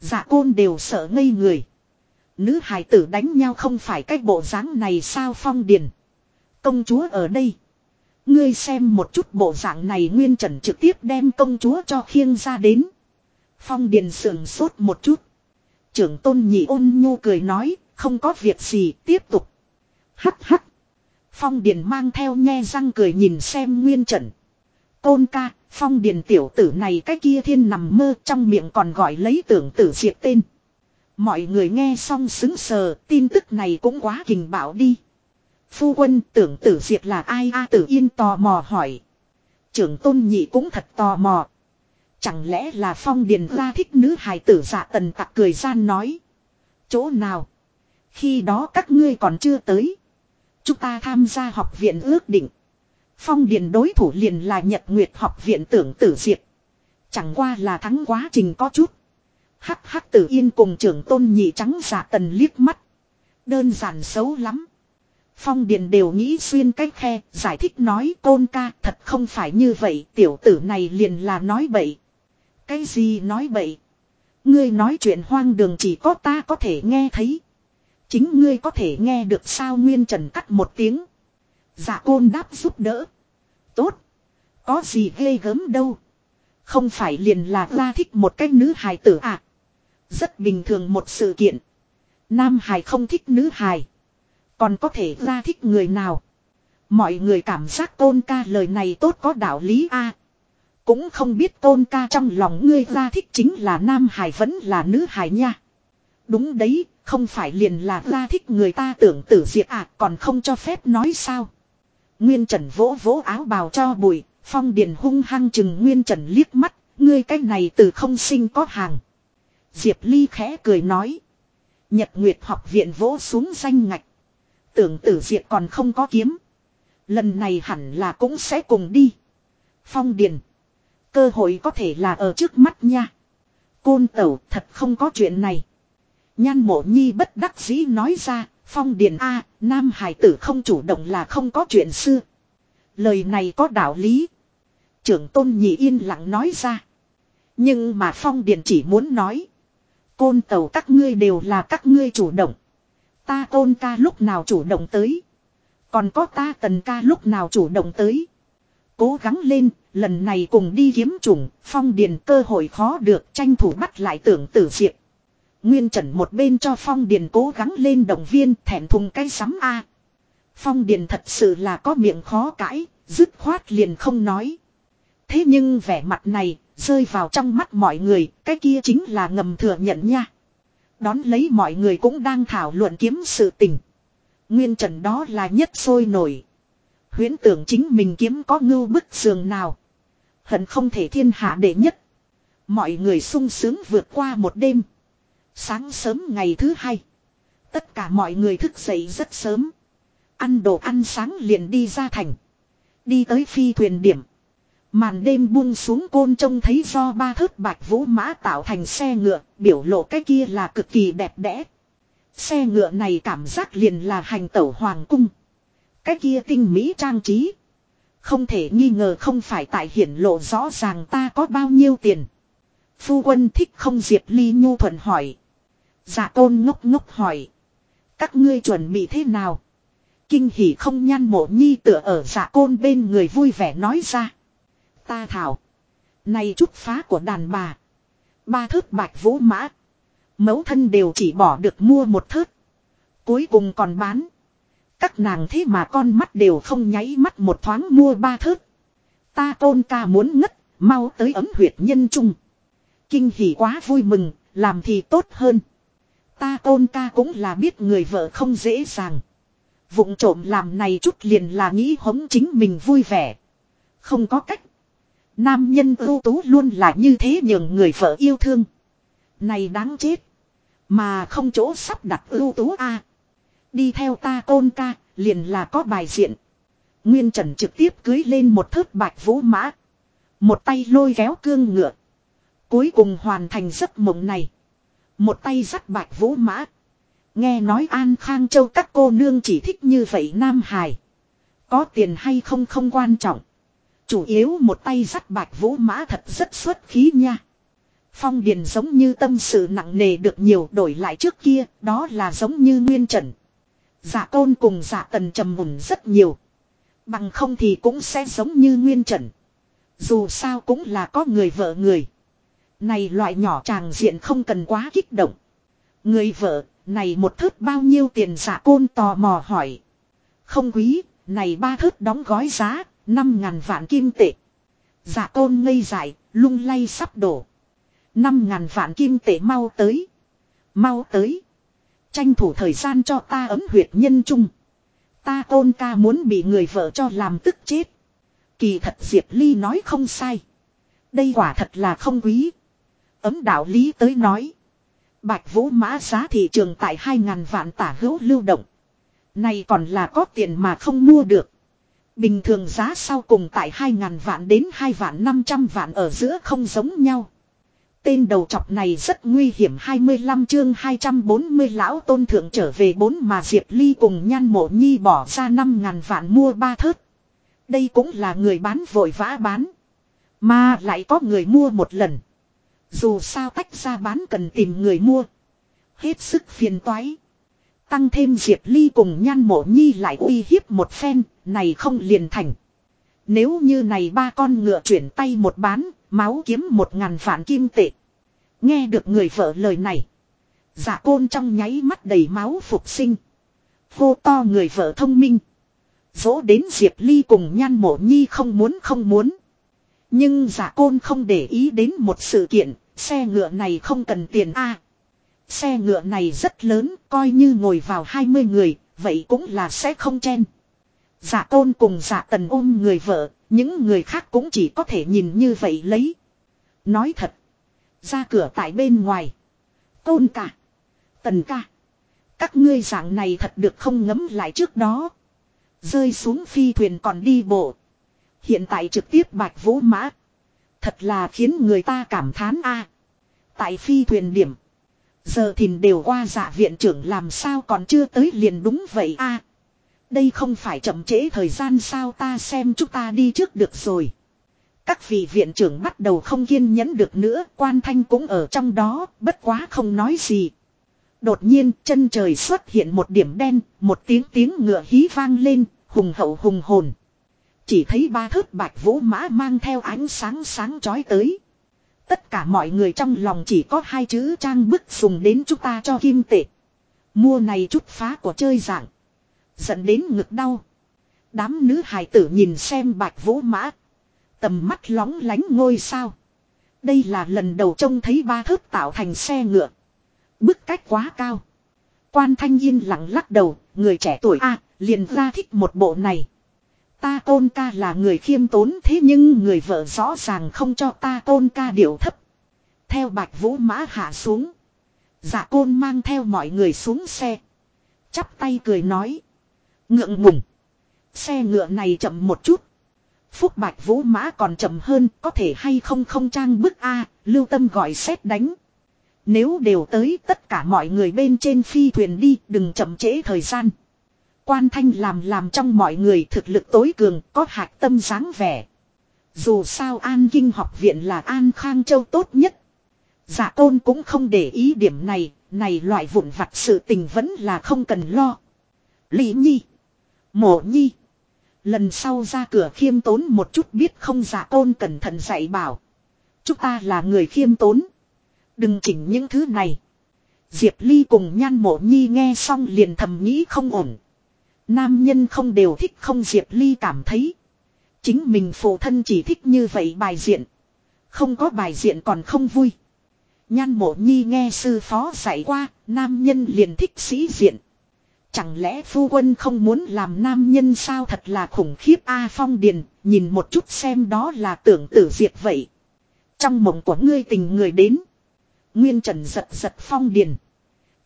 Dạ côn đều sợ ngây người. Nữ hài tử đánh nhau không phải cách bộ dáng này sao phong điền. Công chúa ở đây. Ngươi xem một chút bộ dạng này Nguyên Trần trực tiếp đem công chúa cho khiêng ra đến. Phong Điền sườn sốt một chút. Trưởng tôn nhị ôn nhu cười nói, không có việc gì, tiếp tục. Hắc hắc. Phong Điền mang theo nghe răng cười nhìn xem Nguyên Trần. Côn ca, Phong Điền tiểu tử này cái kia thiên nằm mơ trong miệng còn gọi lấy tưởng tử diệt tên. Mọi người nghe xong xứng sờ, tin tức này cũng quá kình bảo đi. Phu quân tưởng tử diệt là ai a tử yên tò mò hỏi. Trưởng tôn nhị cũng thật tò mò. Chẳng lẽ là phong điền ra thích nữ hài tử dạ tần tặc cười gian nói. Chỗ nào? Khi đó các ngươi còn chưa tới. Chúng ta tham gia học viện ước định. Phong điền đối thủ liền là Nhật Nguyệt học viện tưởng tử diệt. Chẳng qua là thắng quá trình có chút. Hắc hắc tử yên cùng trưởng tôn nhị trắng giả tần liếc mắt. Đơn giản xấu lắm. Phong Điền đều nghĩ xuyên cách khe, giải thích nói côn ca thật không phải như vậy, tiểu tử này liền là nói bậy. Cái gì nói bậy? Ngươi nói chuyện hoang đường chỉ có ta có thể nghe thấy. Chính ngươi có thể nghe được sao Nguyên Trần cắt một tiếng. Dạ côn đáp giúp đỡ. Tốt. Có gì ghê gớm đâu. Không phải liền là la thích một cái nữ hài tử à. Rất bình thường một sự kiện. Nam hài không thích nữ hài. Còn có thể ra thích người nào. Mọi người cảm giác tôn ca lời này tốt có đạo lý a Cũng không biết tôn ca trong lòng ngươi ra thích chính là nam hài vẫn là nữ hài nha. Đúng đấy, không phải liền là ra thích người ta tưởng tử diệt à còn không cho phép nói sao. Nguyên Trần vỗ vỗ áo bào cho bụi, phong điền hung hăng chừng Nguyên Trần liếc mắt, ngươi cái này từ không sinh có hàng. Diệp Ly khẽ cười nói. Nhật Nguyệt học viện vỗ xuống danh ngạch. Tưởng tử diệt còn không có kiếm. Lần này hẳn là cũng sẽ cùng đi. Phong Điền. Cơ hội có thể là ở trước mắt nha. Côn tẩu thật không có chuyện này. Nhan mộ nhi bất đắc dĩ nói ra. Phong Điền A, Nam Hải tử không chủ động là không có chuyện xưa. Lời này có đạo lý. Trưởng tôn nhị yên lặng nói ra. Nhưng mà Phong Điền chỉ muốn nói. Côn tàu các ngươi đều là các ngươi chủ động. Ta côn ca lúc nào chủ động tới. Còn có ta tần ca lúc nào chủ động tới. Cố gắng lên, lần này cùng đi kiếm trùng, phong điền cơ hội khó được tranh thủ bắt lại tưởng tử diệp. Nguyên trần một bên cho phong điền cố gắng lên động viên thẹn thùng cái sắm A. Phong điền thật sự là có miệng khó cãi, dứt khoát liền không nói. Thế nhưng vẻ mặt này, rơi vào trong mắt mọi người, cái kia chính là ngầm thừa nhận nha. Đón lấy mọi người cũng đang thảo luận kiếm sự tình. Nguyên trần đó là nhất sôi nổi. Huyễn tưởng chính mình kiếm có ngưu bức giường nào. Hận không thể thiên hạ đệ nhất. Mọi người sung sướng vượt qua một đêm. Sáng sớm ngày thứ hai. Tất cả mọi người thức dậy rất sớm. Ăn đồ ăn sáng liền đi ra thành. Đi tới phi thuyền điểm. Màn đêm buông xuống côn trông thấy do ba thớt bạch vũ mã tạo thành xe ngựa, biểu lộ cái kia là cực kỳ đẹp đẽ. Xe ngựa này cảm giác liền là hành tẩu hoàng cung. Cái kia tinh mỹ trang trí. Không thể nghi ngờ không phải tại hiển lộ rõ ràng ta có bao nhiêu tiền. Phu quân thích không Diệp Ly Nhu thuận hỏi. Dạ tôn ngốc ngốc hỏi. Các ngươi chuẩn bị thế nào? Kinh hỉ không nhan mộ nhi tựa ở dạ côn bên người vui vẻ nói ra. Ta thảo. Này chút phá của đàn bà. Ba thước bạch vũ mã. Mẫu thân đều chỉ bỏ được mua một thớt. Cuối cùng còn bán. Các nàng thế mà con mắt đều không nháy mắt một thoáng mua ba thớt. Ta tôn ca muốn ngất, mau tới ấm huyệt nhân trung. Kinh hỉ quá vui mừng, làm thì tốt hơn. Ta tôn ca cũng là biết người vợ không dễ dàng. Vụng trộm làm này chút liền là nghĩ hống chính mình vui vẻ. Không có cách. Nam nhân ưu tú luôn là như thế nhường người vợ yêu thương. Này đáng chết. Mà không chỗ sắp đặt ưu tú a. Đi theo ta tôn ca, liền là có bài diện. Nguyên Trần trực tiếp cưới lên một thớt bạch vũ mã. Một tay lôi kéo cương ngựa. Cuối cùng hoàn thành giấc mộng này. Một tay dắt bạch vũ mã. Nghe nói An Khang Châu các cô nương chỉ thích như vậy Nam Hải. Có tiền hay không không quan trọng. Chủ yếu một tay dắt bạch vũ mã thật rất xuất khí nha. Phong Điền giống như tâm sự nặng nề được nhiều đổi lại trước kia, đó là giống như nguyên trần. Giả dạ tôn cùng giả tần trầm mùn rất nhiều. Bằng không thì cũng sẽ giống như nguyên trần. Dù sao cũng là có người vợ người. Này loại nhỏ tràng diện không cần quá kích động. Người vợ, này một thớt bao nhiêu tiền giả côn tò mò hỏi. Không quý, này ba thớt đóng gói giá, năm ngàn vạn kim tệ. Giả tôn ngây dại, lung lay sắp đổ. Năm ngàn vạn kim tệ mau tới. Mau tới. Tranh thủ thời gian cho ta ấm huyệt nhân trung. Ta tôn ca muốn bị người vợ cho làm tức chết. Kỳ thật Diệp Ly nói không sai. Đây quả thật là không quý. Ấm đạo lý tới nói. Bạch vũ mã giá thị trường tại 2.000 vạn tả hữu lưu động. Này còn là có tiền mà không mua được. Bình thường giá sau cùng tại 2.000 vạn đến 2 vạn 500 vạn ở giữa không giống nhau. Tên đầu chọc này rất nguy hiểm 25 chương 240 lão tôn thượng trở về bốn mà Diệp Ly cùng nhan mộ nhi bỏ ra 5.000 vạn mua ba thớt. Đây cũng là người bán vội vã bán. Mà lại có người mua một lần. Dù sao tách ra bán cần tìm người mua. Hết sức phiền toái. Tăng thêm Diệp Ly cùng nhan mộ nhi lại uy hiếp một phen, này không liền thành. Nếu như này ba con ngựa chuyển tay một bán, máu kiếm một ngàn phản kim tệ. Nghe được người vợ lời này. Giả côn trong nháy mắt đầy máu phục sinh. Vô to người vợ thông minh. Dỗ đến Diệp Ly cùng nhan mộ nhi không muốn không muốn. Nhưng giả côn không để ý đến một sự kiện, xe ngựa này không cần tiền a. xe ngựa này rất lớn, coi như ngồi vào 20 người, vậy cũng là sẽ không chen. Giả dạ cùng giả tần ôm người vợ, những người khác cũng chỉ có thể nhìn như vậy lấy. Nói thật. Ra cửa tại bên ngoài. Tôn cả. Tần ca. Các ngươi dạng này thật được không ngấm lại trước đó. Rơi xuống phi thuyền còn đi bộ. Hiện tại trực tiếp bạch vũ mã. Thật là khiến người ta cảm thán a. Tại phi thuyền điểm. Giờ thìn đều qua dạ viện trưởng làm sao còn chưa tới liền đúng vậy a. Đây không phải chậm trễ thời gian sao ta xem chúng ta đi trước được rồi. Các vị viện trưởng bắt đầu không kiên nhẫn được nữa, quan thanh cũng ở trong đó, bất quá không nói gì. Đột nhiên chân trời xuất hiện một điểm đen, một tiếng tiếng ngựa hí vang lên, hùng hậu hùng hồn. Chỉ thấy ba thớt bạch vũ mã mang theo ánh sáng sáng chói tới. Tất cả mọi người trong lòng chỉ có hai chữ trang bức dùng đến chúng ta cho kim tệ. Mua này chút phá của chơi dạng. Dẫn đến ngực đau. Đám nữ hài tử nhìn xem bạch vũ mã. Tầm mắt lóng lánh ngôi sao. Đây là lần đầu trông thấy ba thước tạo thành xe ngựa. Bức cách quá cao. Quan thanh yên lặng lắc đầu, người trẻ tuổi a liền ra thích một bộ này. Ta tôn ca là người khiêm tốn thế nhưng người vợ rõ ràng không cho ta tôn ca điệu thấp. Theo bạch vũ mã hạ xuống. Dạ côn mang theo mọi người xuống xe. Chắp tay cười nói. Ngượng ngùng. Xe ngựa này chậm một chút. Phúc Bạch Vũ Mã còn chậm hơn, có thể hay không không trang bức A, lưu tâm gọi xét đánh. Nếu đều tới tất cả mọi người bên trên phi thuyền đi, đừng chậm trễ thời gian. Quan thanh làm làm trong mọi người thực lực tối cường, có hạc tâm dáng vẻ. Dù sao An Kinh học viện là An Khang Châu tốt nhất. Dạ tôn cũng không để ý điểm này, này loại vụn vặt sự tình vẫn là không cần lo. Lý Nhi. Mộ Nhi. Lần sau ra cửa khiêm tốn một chút biết không dạ giả côn cẩn thận dạy bảo. Chúng ta là người khiêm tốn. Đừng chỉnh những thứ này. Diệp Ly cùng nhan mộ nhi nghe xong liền thầm nghĩ không ổn. Nam nhân không đều thích không Diệp Ly cảm thấy. Chính mình phụ thân chỉ thích như vậy bài diện. Không có bài diện còn không vui. Nhan mộ nhi nghe sư phó dạy qua, nam nhân liền thích sĩ diện. Chẳng lẽ phu quân không muốn làm nam nhân sao thật là khủng khiếp A Phong Điền, nhìn một chút xem đó là tưởng tử diệt vậy. Trong mộng của ngươi tình người đến. Nguyên Trần giật giật Phong Điền.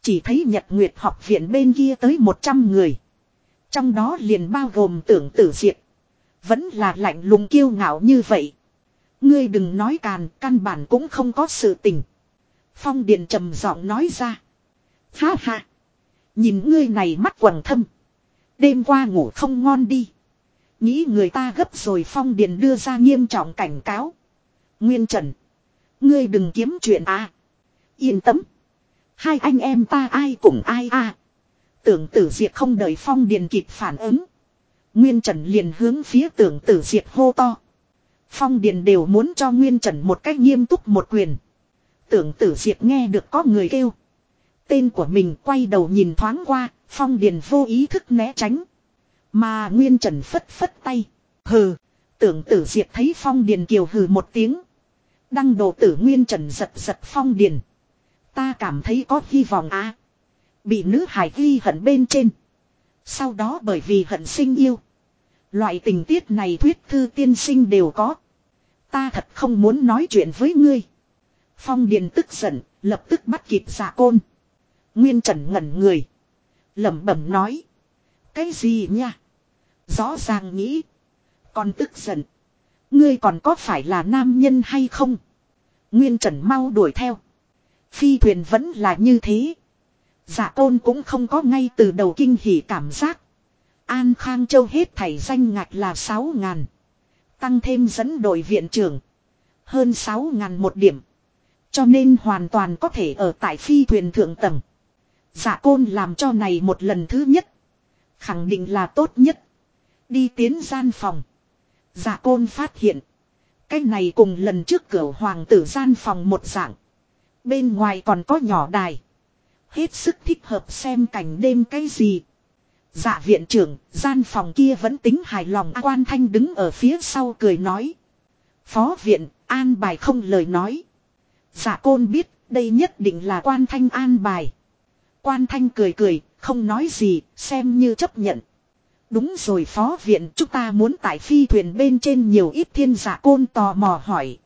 Chỉ thấy Nhật Nguyệt học viện bên kia tới 100 người. Trong đó liền bao gồm tưởng tử diệt. Vẫn là lạnh lùng kiêu ngạo như vậy. Ngươi đừng nói càn, căn bản cũng không có sự tình. Phong Điền trầm giọng nói ra. Ha ha. Nhìn ngươi này mắt quầng thâm. Đêm qua ngủ không ngon đi. Nghĩ người ta gấp rồi phong điền đưa ra nghiêm trọng cảnh cáo. Nguyên Trần. Ngươi đừng kiếm chuyện à. Yên tâm. Hai anh em ta ai cùng ai à. Tưởng tử diệt không đợi phong điền kịp phản ứng. Nguyên Trần liền hướng phía tưởng tử diệt hô to. Phong điền đều muốn cho Nguyên Trần một cách nghiêm túc một quyền. Tưởng tử diệt nghe được có người kêu. Tên của mình quay đầu nhìn thoáng qua, phong điền vô ý thức né tránh. Mà Nguyên Trần phất phất tay. Hừ, tưởng tử diệt thấy phong điền kiều hừ một tiếng. Đăng đồ tử Nguyên Trần giật giật phong điền. Ta cảm thấy có hy vọng à. Bị nữ hải ghi hận bên trên. Sau đó bởi vì hận sinh yêu. Loại tình tiết này thuyết thư tiên sinh đều có. Ta thật không muốn nói chuyện với ngươi. Phong Điền tức giận, lập tức bắt kịp giả côn. Nguyên Trần ngẩn người. lẩm bẩm nói. Cái gì nha? Rõ ràng nghĩ. Còn tức giận. Ngươi còn có phải là nam nhân hay không? Nguyên Trần mau đuổi theo. Phi thuyền vẫn là như thế. Giả tôn cũng không có ngay từ đầu kinh hỉ cảm giác. An Khang Châu hết thảy danh ngạch là 6 ngàn. Tăng thêm dẫn đội viện trưởng. Hơn 6 ngàn một điểm. Cho nên hoàn toàn có thể ở tại phi thuyền thượng tầng. Giả côn làm cho này một lần thứ nhất. Khẳng định là tốt nhất. Đi tiến gian phòng. Giả côn phát hiện. Cái này cùng lần trước cửa hoàng tử gian phòng một dạng. Bên ngoài còn có nhỏ đài. Hết sức thích hợp xem cảnh đêm cái gì. Dạ viện trưởng, gian phòng kia vẫn tính hài lòng quan thanh đứng ở phía sau cười nói. Phó viện, an bài không lời nói. Dạ côn biết, đây nhất định là quan thanh an bài. Quan thanh cười cười, không nói gì, xem như chấp nhận. Đúng rồi phó viện, chúng ta muốn tại phi thuyền bên trên nhiều ít thiên giả côn tò mò hỏi.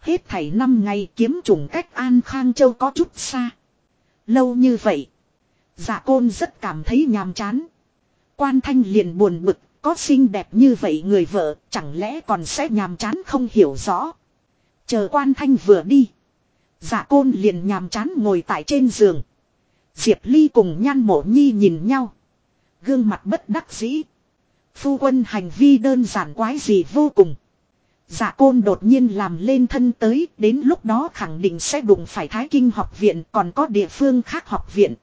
Hết thảy năm ngày kiếm chủng cách An Khang Châu có chút xa. Lâu như vậy. Giả côn rất cảm thấy nhàm chán. Quan thanh liền buồn bực, có xinh đẹp như vậy người vợ, chẳng lẽ còn sẽ nhàm chán không hiểu rõ. Chờ quan thanh vừa đi. Giả côn liền nhàm chán ngồi tại trên giường. Diệp Ly cùng nhan mộ nhi nhìn nhau. Gương mặt bất đắc dĩ. Phu quân hành vi đơn giản quái gì vô cùng. Dạ côn đột nhiên làm lên thân tới, đến lúc đó khẳng định sẽ đụng phải Thái Kinh học viện, còn có địa phương khác học viện.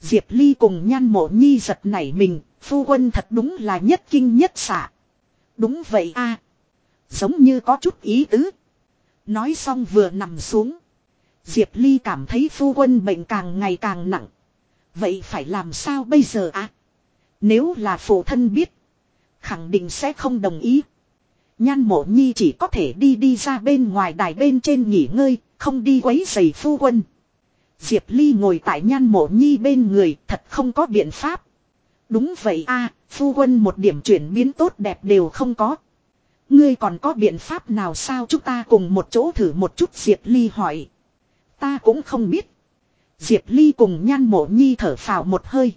Diệp Ly cùng nhan mộ nhi giật nảy mình, phu quân thật đúng là nhất kinh nhất xạ. Đúng vậy a Giống như có chút ý tứ. Nói xong vừa nằm xuống. Diệp Ly cảm thấy phu quân bệnh càng ngày càng nặng. Vậy phải làm sao bây giờ à? Nếu là phụ thân biết. Khẳng định sẽ không đồng ý. Nhan mộ nhi chỉ có thể đi đi ra bên ngoài đài bên trên nghỉ ngơi, không đi quấy giày phu quân. Diệp Ly ngồi tại nhan mộ nhi bên người, thật không có biện pháp. Đúng vậy a phu quân một điểm chuyển biến tốt đẹp đều không có. Ngươi còn có biện pháp nào sao chúng ta cùng một chỗ thử một chút Diệp Ly hỏi. Ta cũng không biết. Diệp Ly cùng nhan mộ nhi thở phào một hơi.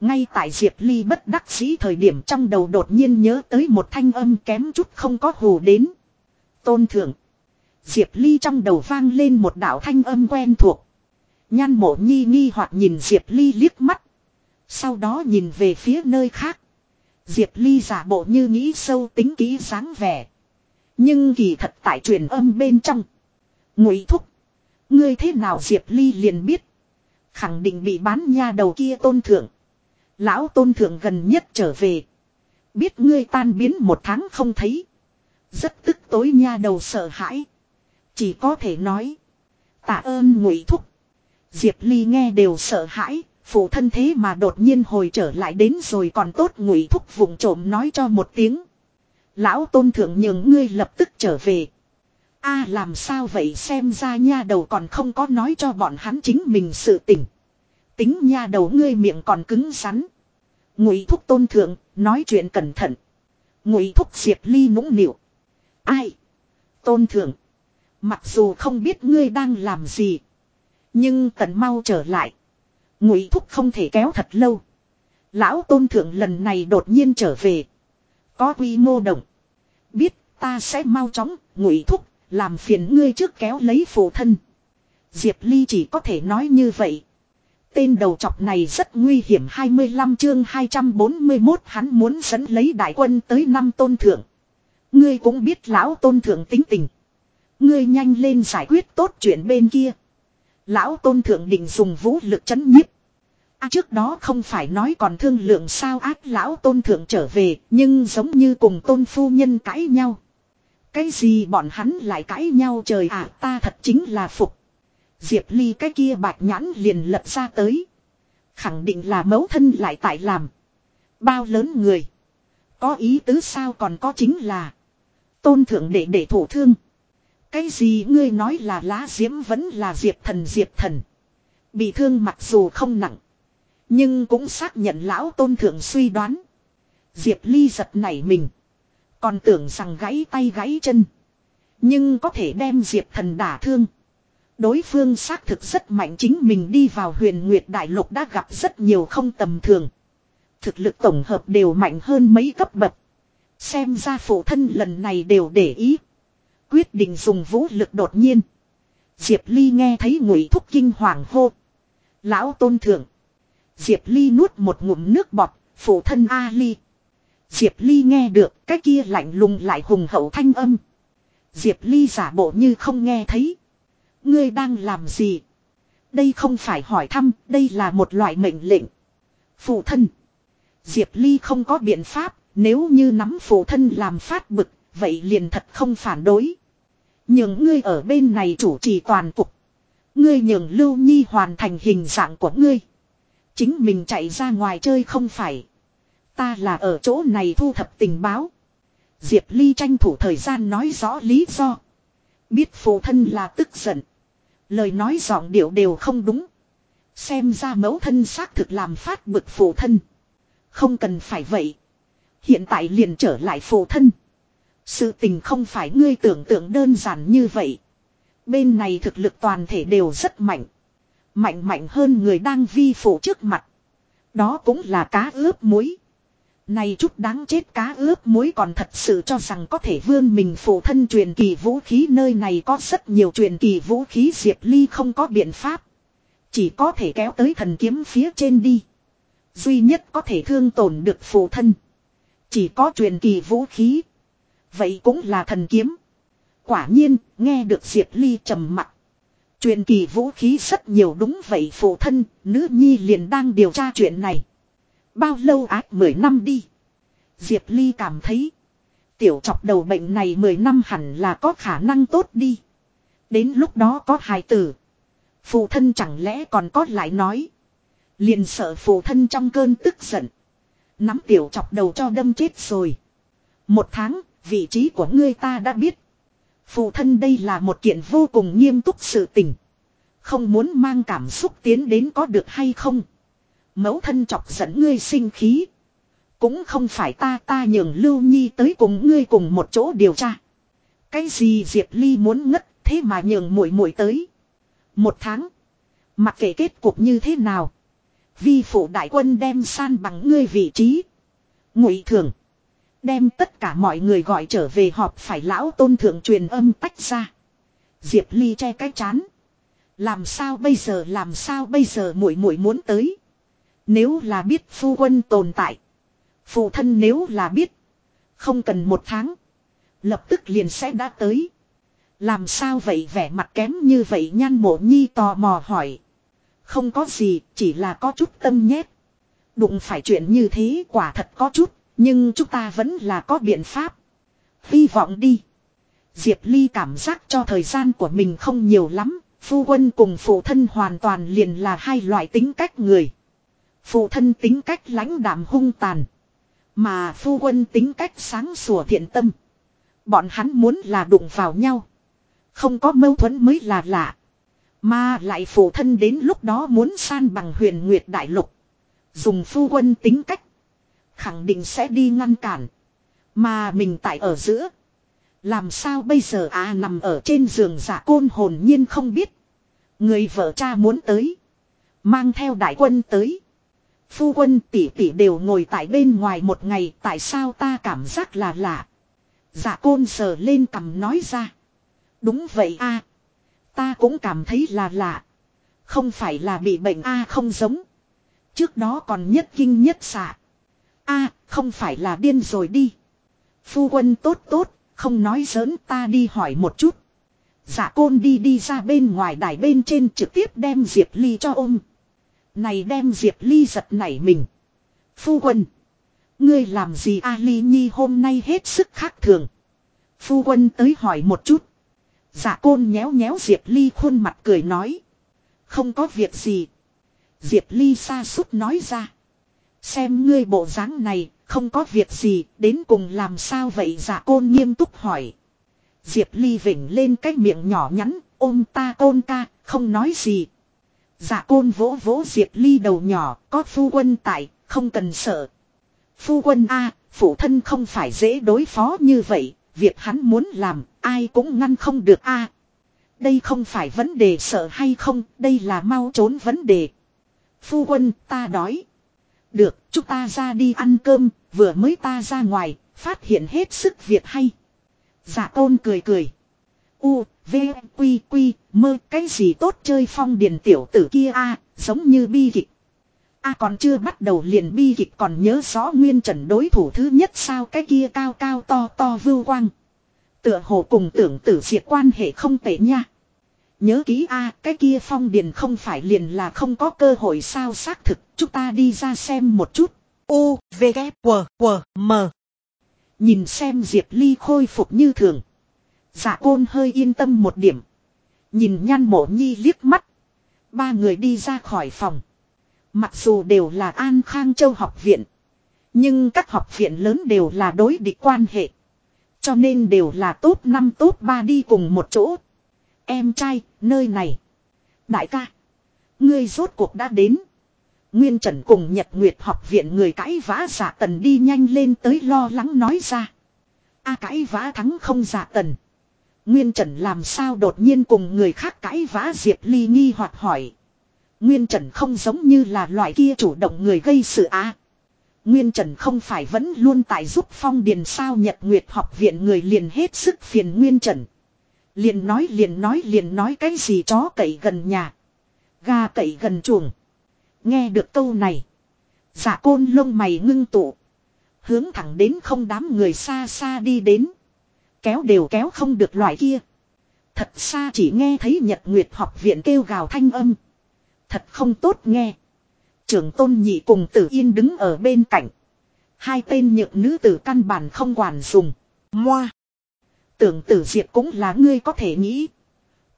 Ngay tại Diệp Ly bất đắc dĩ thời điểm trong đầu đột nhiên nhớ tới một thanh âm kém chút không có hù đến. Tôn thượng. Diệp Ly trong đầu vang lên một đạo thanh âm quen thuộc. Nhan mộ nhi nghi hoặc nhìn Diệp Ly liếc mắt. Sau đó nhìn về phía nơi khác. Diệp Ly giả bộ như nghĩ sâu tính kỹ dáng vẻ. Nhưng kỳ thật tại truyền âm bên trong. Ngụy thúc. Ngươi thế nào Diệp Ly liền biết. Khẳng định bị bán nha đầu kia tôn thượng. Lão tôn thượng gần nhất trở về. Biết ngươi tan biến một tháng không thấy. Rất tức tối nha đầu sợ hãi. Chỉ có thể nói. Tạ ơn ngụy thúc. Diệp Ly nghe đều sợ hãi. Phụ thân thế mà đột nhiên hồi trở lại đến rồi còn tốt ngụy thúc vùng trộm nói cho một tiếng. Lão tôn thượng nhường ngươi lập tức trở về a làm sao vậy xem ra nha đầu còn không có nói cho bọn hắn chính mình sự tình. Tính nha đầu ngươi miệng còn cứng rắn. Ngụy thúc tôn thượng, nói chuyện cẩn thận. Ngụy thúc diệp ly nũng nịu. Ai? Tôn thượng. Mặc dù không biết ngươi đang làm gì. Nhưng tận mau trở lại. Ngụy thúc không thể kéo thật lâu. Lão tôn thượng lần này đột nhiên trở về. Có quy mô động. Biết ta sẽ mau chóng, ngụy thúc, làm phiền ngươi trước kéo lấy phụ thân. Diệp Ly chỉ có thể nói như vậy. Tên đầu chọc này rất nguy hiểm 25 chương 241 hắn muốn dẫn lấy đại quân tới năm tôn thượng. Ngươi cũng biết lão tôn thượng tính tình. Ngươi nhanh lên giải quyết tốt chuyện bên kia. Lão tôn thượng định dùng vũ lực chấn nhiếp. À, trước đó không phải nói còn thương lượng sao ác lão tôn thượng trở về, nhưng giống như cùng tôn phu nhân cãi nhau. Cái gì bọn hắn lại cãi nhau trời ạ, ta thật chính là phục. Diệp Ly cái kia bạch nhãn liền lật ra tới. Khẳng định là mấu thân lại tại làm. Bao lớn người. Có ý tứ sao còn có chính là. Tôn thượng đệ đệ thủ thương. Cái gì ngươi nói là lá diễm vẫn là diệp thần diệp thần. Bị thương mặc dù không nặng. Nhưng cũng xác nhận lão tôn thượng suy đoán. Diệp Ly giật nảy mình. Còn tưởng rằng gãy tay gãy chân. Nhưng có thể đem diệp thần đả thương. Đối phương xác thực rất mạnh chính mình đi vào huyền Nguyệt Đại Lục đã gặp rất nhiều không tầm thường. Thực lực tổng hợp đều mạnh hơn mấy cấp bậc. Xem ra phụ thân lần này đều để ý. Quyết định dùng vũ lực đột nhiên. Diệp Ly nghe thấy ngụy thúc kinh hoàng hô. Lão tôn thượng. Diệp Ly nuốt một ngụm nước bọt, phụ thân A Ly. Diệp Ly nghe được cái kia lạnh lùng lại hùng hậu thanh âm. Diệp Ly giả bộ như không nghe thấy. Ngươi đang làm gì? Đây không phải hỏi thăm, đây là một loại mệnh lệnh. Phụ thân. Diệp Ly không có biện pháp, nếu như nắm phụ thân làm phát bực, vậy liền thật không phản đối. Nhưng ngươi ở bên này chủ trì toàn cục. Ngươi nhường Lưu Nhi hoàn thành hình dạng của ngươi. Chính mình chạy ra ngoài chơi không phải. Ta là ở chỗ này thu thập tình báo. Diệp Ly tranh thủ thời gian nói rõ lý do. Biết phụ thân là tức giận. Lời nói giọng điệu đều không đúng. Xem ra mẫu thân xác thực làm phát bực phụ thân. Không cần phải vậy. Hiện tại liền trở lại phụ thân. Sự tình không phải ngươi tưởng tượng đơn giản như vậy. Bên này thực lực toàn thể đều rất mạnh. Mạnh mạnh hơn người đang vi phụ trước mặt. Đó cũng là cá ướp muối. Này chút đáng chết cá ướp muối còn thật sự cho rằng có thể vươn mình phụ thân truyền kỳ vũ khí nơi này có rất nhiều truyền kỳ vũ khí Diệp Ly không có biện pháp. Chỉ có thể kéo tới thần kiếm phía trên đi. Duy nhất có thể thương tổn được phụ thân. Chỉ có truyền kỳ vũ khí. Vậy cũng là thần kiếm. Quả nhiên, nghe được Diệp Ly trầm mặt. Truyền kỳ vũ khí rất nhiều đúng vậy phụ thân, nữ nhi liền đang điều tra chuyện này. Bao lâu ác 10 năm đi. Diệp Ly cảm thấy. Tiểu chọc đầu bệnh này 10 năm hẳn là có khả năng tốt đi. Đến lúc đó có hài tử. Phụ thân chẳng lẽ còn có lại nói. Liền sợ phụ thân trong cơn tức giận. Nắm tiểu chọc đầu cho đâm chết rồi. Một tháng, vị trí của ngươi ta đã biết. Phụ thân đây là một kiện vô cùng nghiêm túc sự tình. Không muốn mang cảm xúc tiến đến có được hay không. Mẫu thân chọc giận ngươi sinh khí. Cũng không phải ta ta nhường Lưu Nhi tới cùng ngươi cùng một chỗ điều tra. Cái gì Diệp Ly muốn ngất, thế mà nhường muội muội tới. Một tháng. Mặc kệ kết cục như thế nào. Vi phụ đại quân đem san bằng ngươi vị trí. Ngụy thường. Đem tất cả mọi người gọi trở về họp phải lão tôn thượng truyền âm tách ra. Diệp Ly che cái chán. Làm sao bây giờ, làm sao bây giờ muội muội muốn tới. Nếu là biết phu quân tồn tại. Phụ thân nếu là biết. Không cần một tháng. Lập tức liền sẽ đã tới. Làm sao vậy vẻ mặt kém như vậy nhan mộ nhi tò mò hỏi. Không có gì, chỉ là có chút tâm nhét. Đụng phải chuyện như thế quả thật có chút, nhưng chúng ta vẫn là có biện pháp. Hy vọng đi. Diệp Ly cảm giác cho thời gian của mình không nhiều lắm, phu quân cùng phụ thân hoàn toàn liền là hai loại tính cách người. Phụ thân tính cách lãnh đạm hung tàn. Mà phu quân tính cách sáng sủa thiện tâm. Bọn hắn muốn là đụng vào nhau. Không có mâu thuẫn mới là lạ. Mà lại phụ thân đến lúc đó muốn san bằng huyền nguyệt đại lục. Dùng phu quân tính cách. Khẳng định sẽ đi ngăn cản. Mà mình tại ở giữa. Làm sao bây giờ à nằm ở trên giường giả côn hồn nhiên không biết. Người vợ cha muốn tới. Mang theo đại quân tới. Phu quân tỷ tỷ đều ngồi tại bên ngoài một ngày tại sao ta cảm giác là lạ. Dạ côn sờ lên cầm nói ra. Đúng vậy a Ta cũng cảm thấy là lạ. Không phải là bị bệnh a không giống. Trước đó còn nhất kinh nhất xạ. a không phải là điên rồi đi. Phu quân tốt tốt, không nói giỡn ta đi hỏi một chút. Dạ côn đi đi ra bên ngoài đài bên trên trực tiếp đem Diệp Ly cho ôm. Này đem Diệp Ly giật nảy mình. Phu quân. Ngươi làm gì A Ly Nhi hôm nay hết sức khác thường. Phu quân tới hỏi một chút. Dạ côn nhéo nhéo Diệp Ly khuôn mặt cười nói. Không có việc gì. Diệp Ly xa suốt nói ra. Xem ngươi bộ dáng này, không có việc gì, đến cùng làm sao vậy dạ côn nghiêm túc hỏi. Diệp Ly vỉnh lên cái miệng nhỏ nhắn, ôm ta côn ca, không nói gì, Dạ côn vỗ vỗ Diệp Ly đầu nhỏ, có phu quân tại, không cần sợ. Phu quân A, phụ thân không phải dễ đối phó như vậy, việc hắn muốn làm, ai cũng ngăn không được A. đây không phải vấn đề sợ hay không, đây là mau trốn vấn đề. Phu quân, ta đói. Được, chúng ta ra đi ăn cơm, vừa mới ta ra ngoài, phát hiện hết sức việc hay. Dạ tôn cười cười. U, V, Quy, Quy, mơ cái gì tốt chơi phong điền tiểu tử kia a giống như bi kịch. A còn chưa bắt đầu liền bi kịch còn nhớ rõ nguyên trần đối thủ thứ nhất sao cái kia cao cao to to vưu quang. Tựa hồ cùng tưởng tử diệt quan hệ không tệ nha. Nhớ ký a cái kia phong điền không phải liền là không có cơ hội sao xác thực, chúng ta đi ra xem một chút. U, V, K, W, W, M. Nhìn xem Diệp Ly khôi phục như thường. Dạ côn hơi yên tâm một điểm. Nhìn nhan mộ nhi liếc mắt. Ba người đi ra khỏi phòng. Mặc dù đều là An Khang Châu học viện. Nhưng các học viện lớn đều là đối địch quan hệ. Cho nên đều là tốt năm tốt ba đi cùng một chỗ. Em trai, nơi này. Đại ca. Ngươi rốt cuộc đã đến. Nguyên Trần cùng Nhật Nguyệt học viện người cãi vã giả tần đi nhanh lên tới lo lắng nói ra. A cãi vã thắng không giả tần. Nguyên Trần làm sao đột nhiên cùng người khác cãi vã Diệp Ly nghi hoặc hỏi. Nguyên Trần không giống như là loại kia chủ động người gây sự á. Nguyên Trần không phải vẫn luôn tại giúp phong điền sao Nhật Nguyệt học viện người liền hết sức phiền Nguyên Trần. Liền nói liền nói liền nói cái gì chó cậy gần nhà. Gà cậy gần chuồng. Nghe được câu này. Giả côn lông mày ngưng tụ. Hướng thẳng đến không đám người xa xa đi đến. Kéo đều kéo không được loại kia. Thật xa chỉ nghe thấy Nhật Nguyệt học viện kêu gào thanh âm. Thật không tốt nghe. Trưởng tôn nhị cùng tử yên đứng ở bên cạnh. Hai tên nhược nữ tử căn bản không quản dùng. Moa. Tưởng tử diệt cũng là ngươi có thể nghĩ.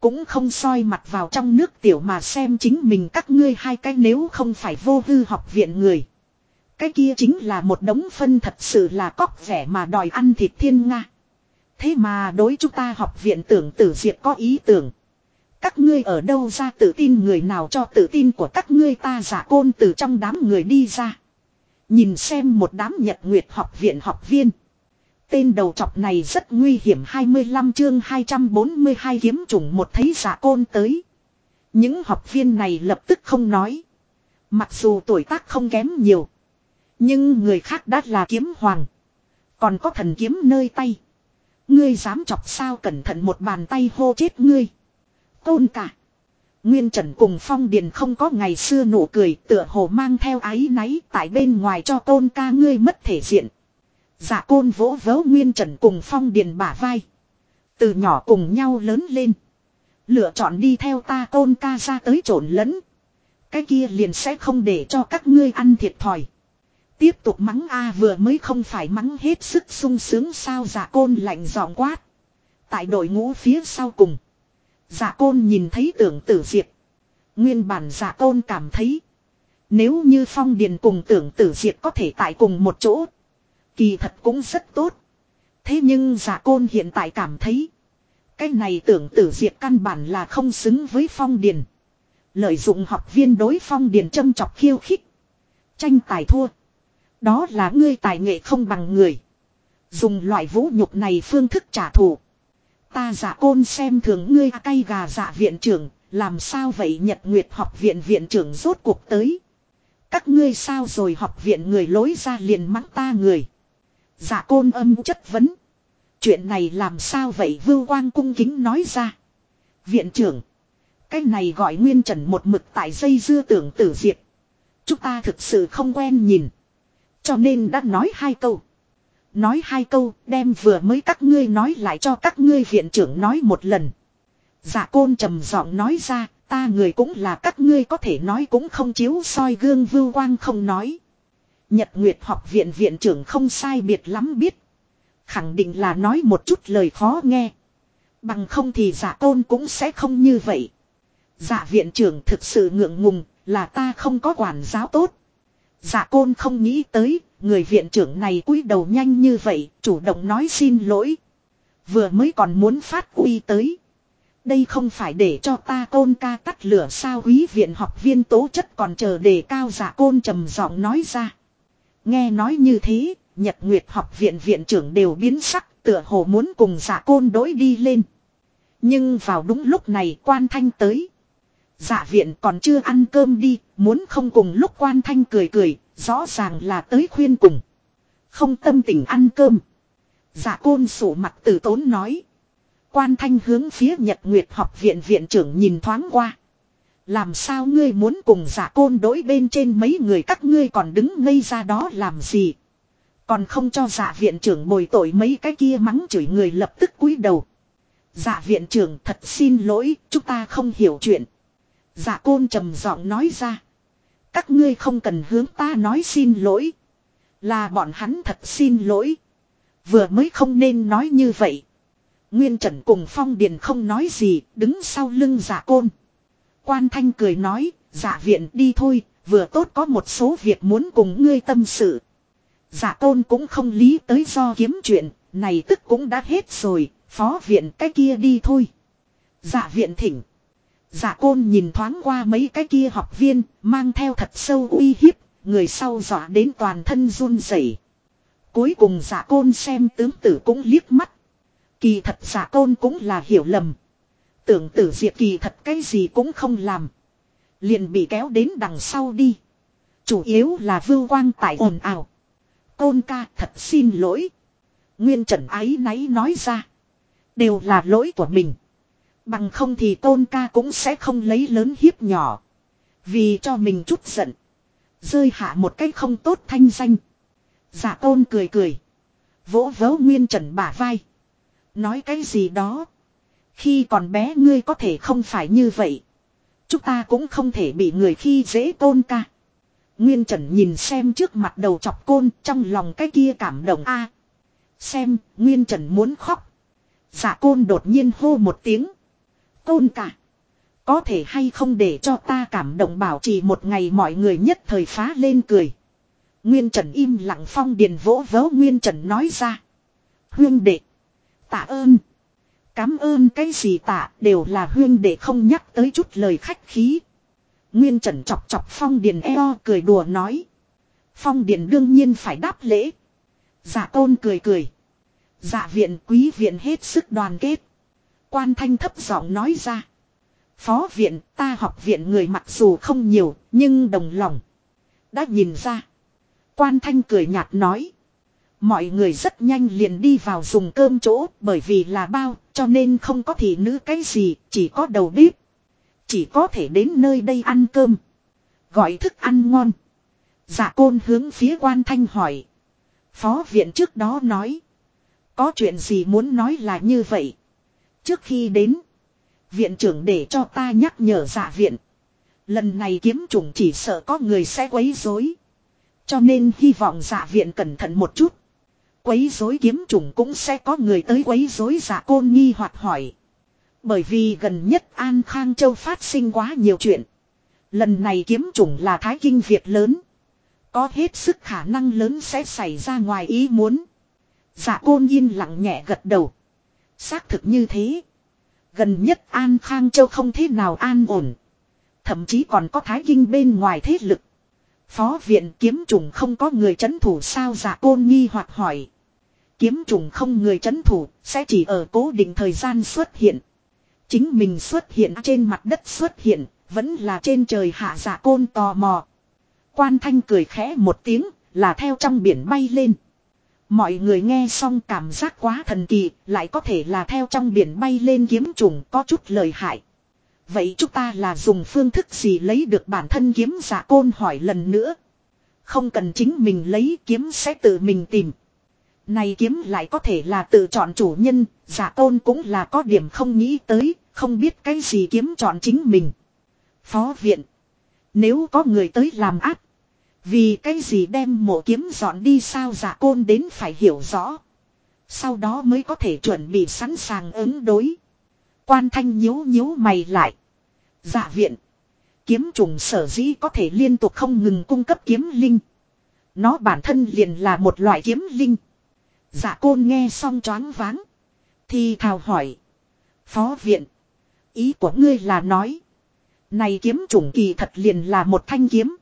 Cũng không soi mặt vào trong nước tiểu mà xem chính mình các ngươi hai cái nếu không phải vô hư học viện người. Cái kia chính là một đống phân thật sự là cóc vẻ mà đòi ăn thịt thiên nga. Thế mà đối chúng ta học viện tưởng tử diệt có ý tưởng. Các ngươi ở đâu ra tự tin người nào cho tự tin của các ngươi ta giả côn từ trong đám người đi ra. Nhìn xem một đám nhật nguyệt học viện học viên. Tên đầu trọc này rất nguy hiểm 25 chương 242 kiếm trùng một thấy giả côn tới. Những học viên này lập tức không nói. Mặc dù tuổi tác không kém nhiều. Nhưng người khác đã là kiếm hoàng. Còn có thần kiếm nơi tay. Ngươi dám chọc sao cẩn thận một bàn tay hô chết ngươi. Tôn cả. Nguyên Trần cùng Phong Điền không có ngày xưa nụ cười, tựa hồ mang theo ái náy tại bên ngoài cho tôn ca ngươi mất thể diện. Giả côn vỗ vớ Nguyên Trần cùng Phong Điền bả vai. Từ nhỏ cùng nhau lớn lên. Lựa chọn đi theo ta tôn ca ra tới trộn lẫn. Cái kia liền sẽ không để cho các ngươi ăn thiệt thòi. Tiếp tục mắng a vừa mới không phải mắng hết sức sung sướng sao giả côn lạnh giọng quát. Tại đội ngũ phía sau cùng. Giả côn nhìn thấy tưởng tử diệp. Nguyên bản giả côn cảm thấy. Nếu như phong điền cùng tưởng tử diệp có thể tại cùng một chỗ. Kỳ thật cũng rất tốt. Thế nhưng giả côn hiện tại cảm thấy. Cái này tưởng tử diệp căn bản là không xứng với phong điền. Lợi dụng học viên đối phong điền châm chọc khiêu khích. Tranh tài thua. Đó là ngươi tài nghệ không bằng người. Dùng loại vũ nhục này phương thức trả thù. Ta giả côn xem thường ngươi cay gà dạ viện trưởng, làm sao vậy Nhật Nguyệt học viện viện trưởng rốt cuộc tới. Các ngươi sao rồi học viện người lối ra liền mắng ta người. Giả côn âm chất vấn. Chuyện này làm sao vậy vưu quang cung kính nói ra. Viện trưởng. Cái này gọi nguyên trần một mực tại dây dưa tưởng tử diệt. Chúng ta thực sự không quen nhìn. Cho nên đã nói hai câu. Nói hai câu đem vừa mới các ngươi nói lại cho các ngươi viện trưởng nói một lần. Dạ côn trầm giọng nói ra, ta người cũng là các ngươi có thể nói cũng không chiếu soi gương vưu quang không nói. Nhật Nguyệt học viện viện trưởng không sai biệt lắm biết. Khẳng định là nói một chút lời khó nghe. Bằng không thì giả côn cũng sẽ không như vậy. Giả viện trưởng thực sự ngượng ngùng là ta không có quản giáo tốt dạ côn không nghĩ tới Người viện trưởng này cúi đầu nhanh như vậy, chủ động nói xin lỗi. Vừa mới còn muốn phát uy tới. Đây không phải để cho ta côn ca tắt lửa sao quý viện học viên tố chất còn chờ đề cao giả côn trầm giọng nói ra. Nghe nói như thế, Nhật Nguyệt học viện viện trưởng đều biến sắc, tựa hồ muốn cùng giả côn đối đi lên. Nhưng vào đúng lúc này quan thanh tới dạ viện còn chưa ăn cơm đi, muốn không cùng lúc quan thanh cười cười, Rõ ràng là tới khuyên cùng. Không tâm tình ăn cơm. Dạ côn sổ mặt từ tốn nói. Quan thanh hướng phía Nhật Nguyệt học viện viện trưởng nhìn thoáng qua. Làm sao ngươi muốn cùng giả côn đối bên trên mấy người các ngươi còn đứng ngây ra đó làm gì. Còn không cho giả viện trưởng bồi tội mấy cái kia mắng chửi người lập tức cúi đầu. Dạ viện trưởng thật xin lỗi, chúng ta không hiểu chuyện. Dạ côn trầm giọng nói ra. Các ngươi không cần hướng ta nói xin lỗi. Là bọn hắn thật xin lỗi. Vừa mới không nên nói như vậy. Nguyên Trần cùng Phong Điền không nói gì, đứng sau lưng dạ côn. Quan Thanh cười nói, dạ viện đi thôi, vừa tốt có một số việc muốn cùng ngươi tâm sự. Dạ côn cũng không lý tới do kiếm chuyện, này tức cũng đã hết rồi, phó viện cái kia đi thôi. Dạ viện thỉnh. Dạ côn nhìn thoáng qua mấy cái kia học viên, mang theo thật sâu uy hiếp, người sau dọa đến toàn thân run rẩy. Cuối cùng dạ côn xem tướng tử cũng liếc mắt. Kỳ thật giả côn cũng là hiểu lầm. Tưởng tử diệt kỳ thật cái gì cũng không làm. Liền bị kéo đến đằng sau đi. Chủ yếu là vưu quang tại ồn ào. Côn ca thật xin lỗi. Nguyên trần ái náy nói ra. Đều là lỗi của mình. Bằng không thì tôn ca cũng sẽ không lấy lớn hiếp nhỏ. Vì cho mình chút giận. Rơi hạ một cách không tốt thanh danh. Giả tôn cười cười. Vỗ vớ Nguyên Trần bả vai. Nói cái gì đó. Khi còn bé ngươi có thể không phải như vậy. Chúng ta cũng không thể bị người khi dễ tôn ca. Nguyên Trần nhìn xem trước mặt đầu chọc côn trong lòng cái kia cảm động a. xem, Nguyên Trần muốn khóc. giả côn đột nhiên hô một tiếng tôn cả Có thể hay không để cho ta cảm động bảo trì một ngày mọi người nhất thời phá lên cười. Nguyên Trần im lặng phong điền vỗ vớ Nguyên Trần nói ra. Huyên đệ. Tạ ơn. Cám ơn cái gì tạ đều là huyên đệ không nhắc tới chút lời khách khí. Nguyên Trần chọc chọc Phong Điền eo cười đùa nói. Phong Điền đương nhiên phải đáp lễ. Dạ tôn cười cười. Dạ viện quý viện hết sức đoàn kết. Quan thanh thấp giọng nói ra. Phó viện, ta học viện người mặc dù không nhiều, nhưng đồng lòng. Đã nhìn ra. Quan thanh cười nhạt nói. Mọi người rất nhanh liền đi vào dùng cơm chỗ, bởi vì là bao, cho nên không có thị nữ cái gì, chỉ có đầu bếp. Chỉ có thể đến nơi đây ăn cơm. Gọi thức ăn ngon. Dạ côn hướng phía quan thanh hỏi. Phó viện trước đó nói. Có chuyện gì muốn nói là như vậy. Trước khi đến. Viện trưởng để cho ta nhắc nhở dạ viện. Lần này kiếm trùng chỉ sợ có người sẽ quấy rối. Cho nên hy vọng dạ viện cẩn thận một chút. Quấy rối kiếm trùng cũng sẽ có người tới quấy rối giả côn nghi hoặc hỏi. Bởi vì gần nhất An Khang Châu phát sinh quá nhiều chuyện. Lần này kiếm trùng là thái kinh việc lớn. Có hết sức khả năng lớn sẽ xảy ra ngoài ý muốn. Giả côn yên lặng nhẹ gật đầu. Xác thực như thế. Gần nhất An Khang Châu không thế nào an ổn. Thậm chí còn có thái kinh bên ngoài thế lực. Phó viện kiếm trùng không có người chấn thủ sao giả côn nghi hoặc hỏi. Kiếm trùng không người chấn thủ sẽ chỉ ở cố định thời gian xuất hiện. Chính mình xuất hiện trên mặt đất xuất hiện, vẫn là trên trời hạ giả côn tò mò. Quan thanh cười khẽ một tiếng, là theo trong biển bay lên. Mọi người nghe xong cảm giác quá thần kỳ, lại có thể là theo trong biển bay lên kiếm trùng có chút lời hại. Vậy chúng ta là dùng phương thức gì lấy được bản thân kiếm giả côn hỏi lần nữa. Không cần chính mình lấy kiếm sẽ tự mình tìm. Này kiếm lại có thể là tự chọn chủ nhân, giả tôn cũng là có điểm không nghĩ tới, không biết cái gì kiếm chọn chính mình. Phó viện. Nếu có người tới làm ác. Vì cái gì đem mộ kiếm dọn đi sao giả côn đến phải hiểu rõ. Sau đó mới có thể chuẩn bị sẵn sàng ứng đối. Quan thanh nhíu nhíu mày lại. Dạ viện. Kiếm trùng sở dĩ có thể liên tục không ngừng cung cấp kiếm linh. Nó bản thân liền là một loại kiếm linh. Dạ côn nghe xong choáng váng. Thì thào hỏi. Phó viện. Ý của ngươi là nói. Này kiếm trùng kỳ thật liền là một thanh kiếm.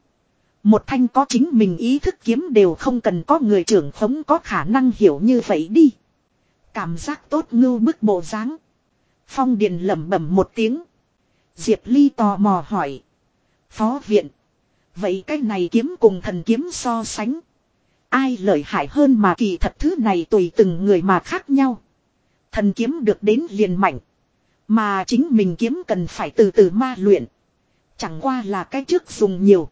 Một thanh có chính mình ý thức kiếm đều không cần có người trưởng khống có khả năng hiểu như vậy đi. Cảm giác tốt ngưu bức bộ dáng. Phong Điền lẩm bẩm một tiếng. Diệp Ly tò mò hỏi. Phó viện. Vậy cái này kiếm cùng thần kiếm so sánh. Ai lợi hại hơn mà kỳ thật thứ này tùy từng người mà khác nhau. Thần kiếm được đến liền mạnh. Mà chính mình kiếm cần phải từ từ ma luyện. Chẳng qua là cái trước dùng nhiều.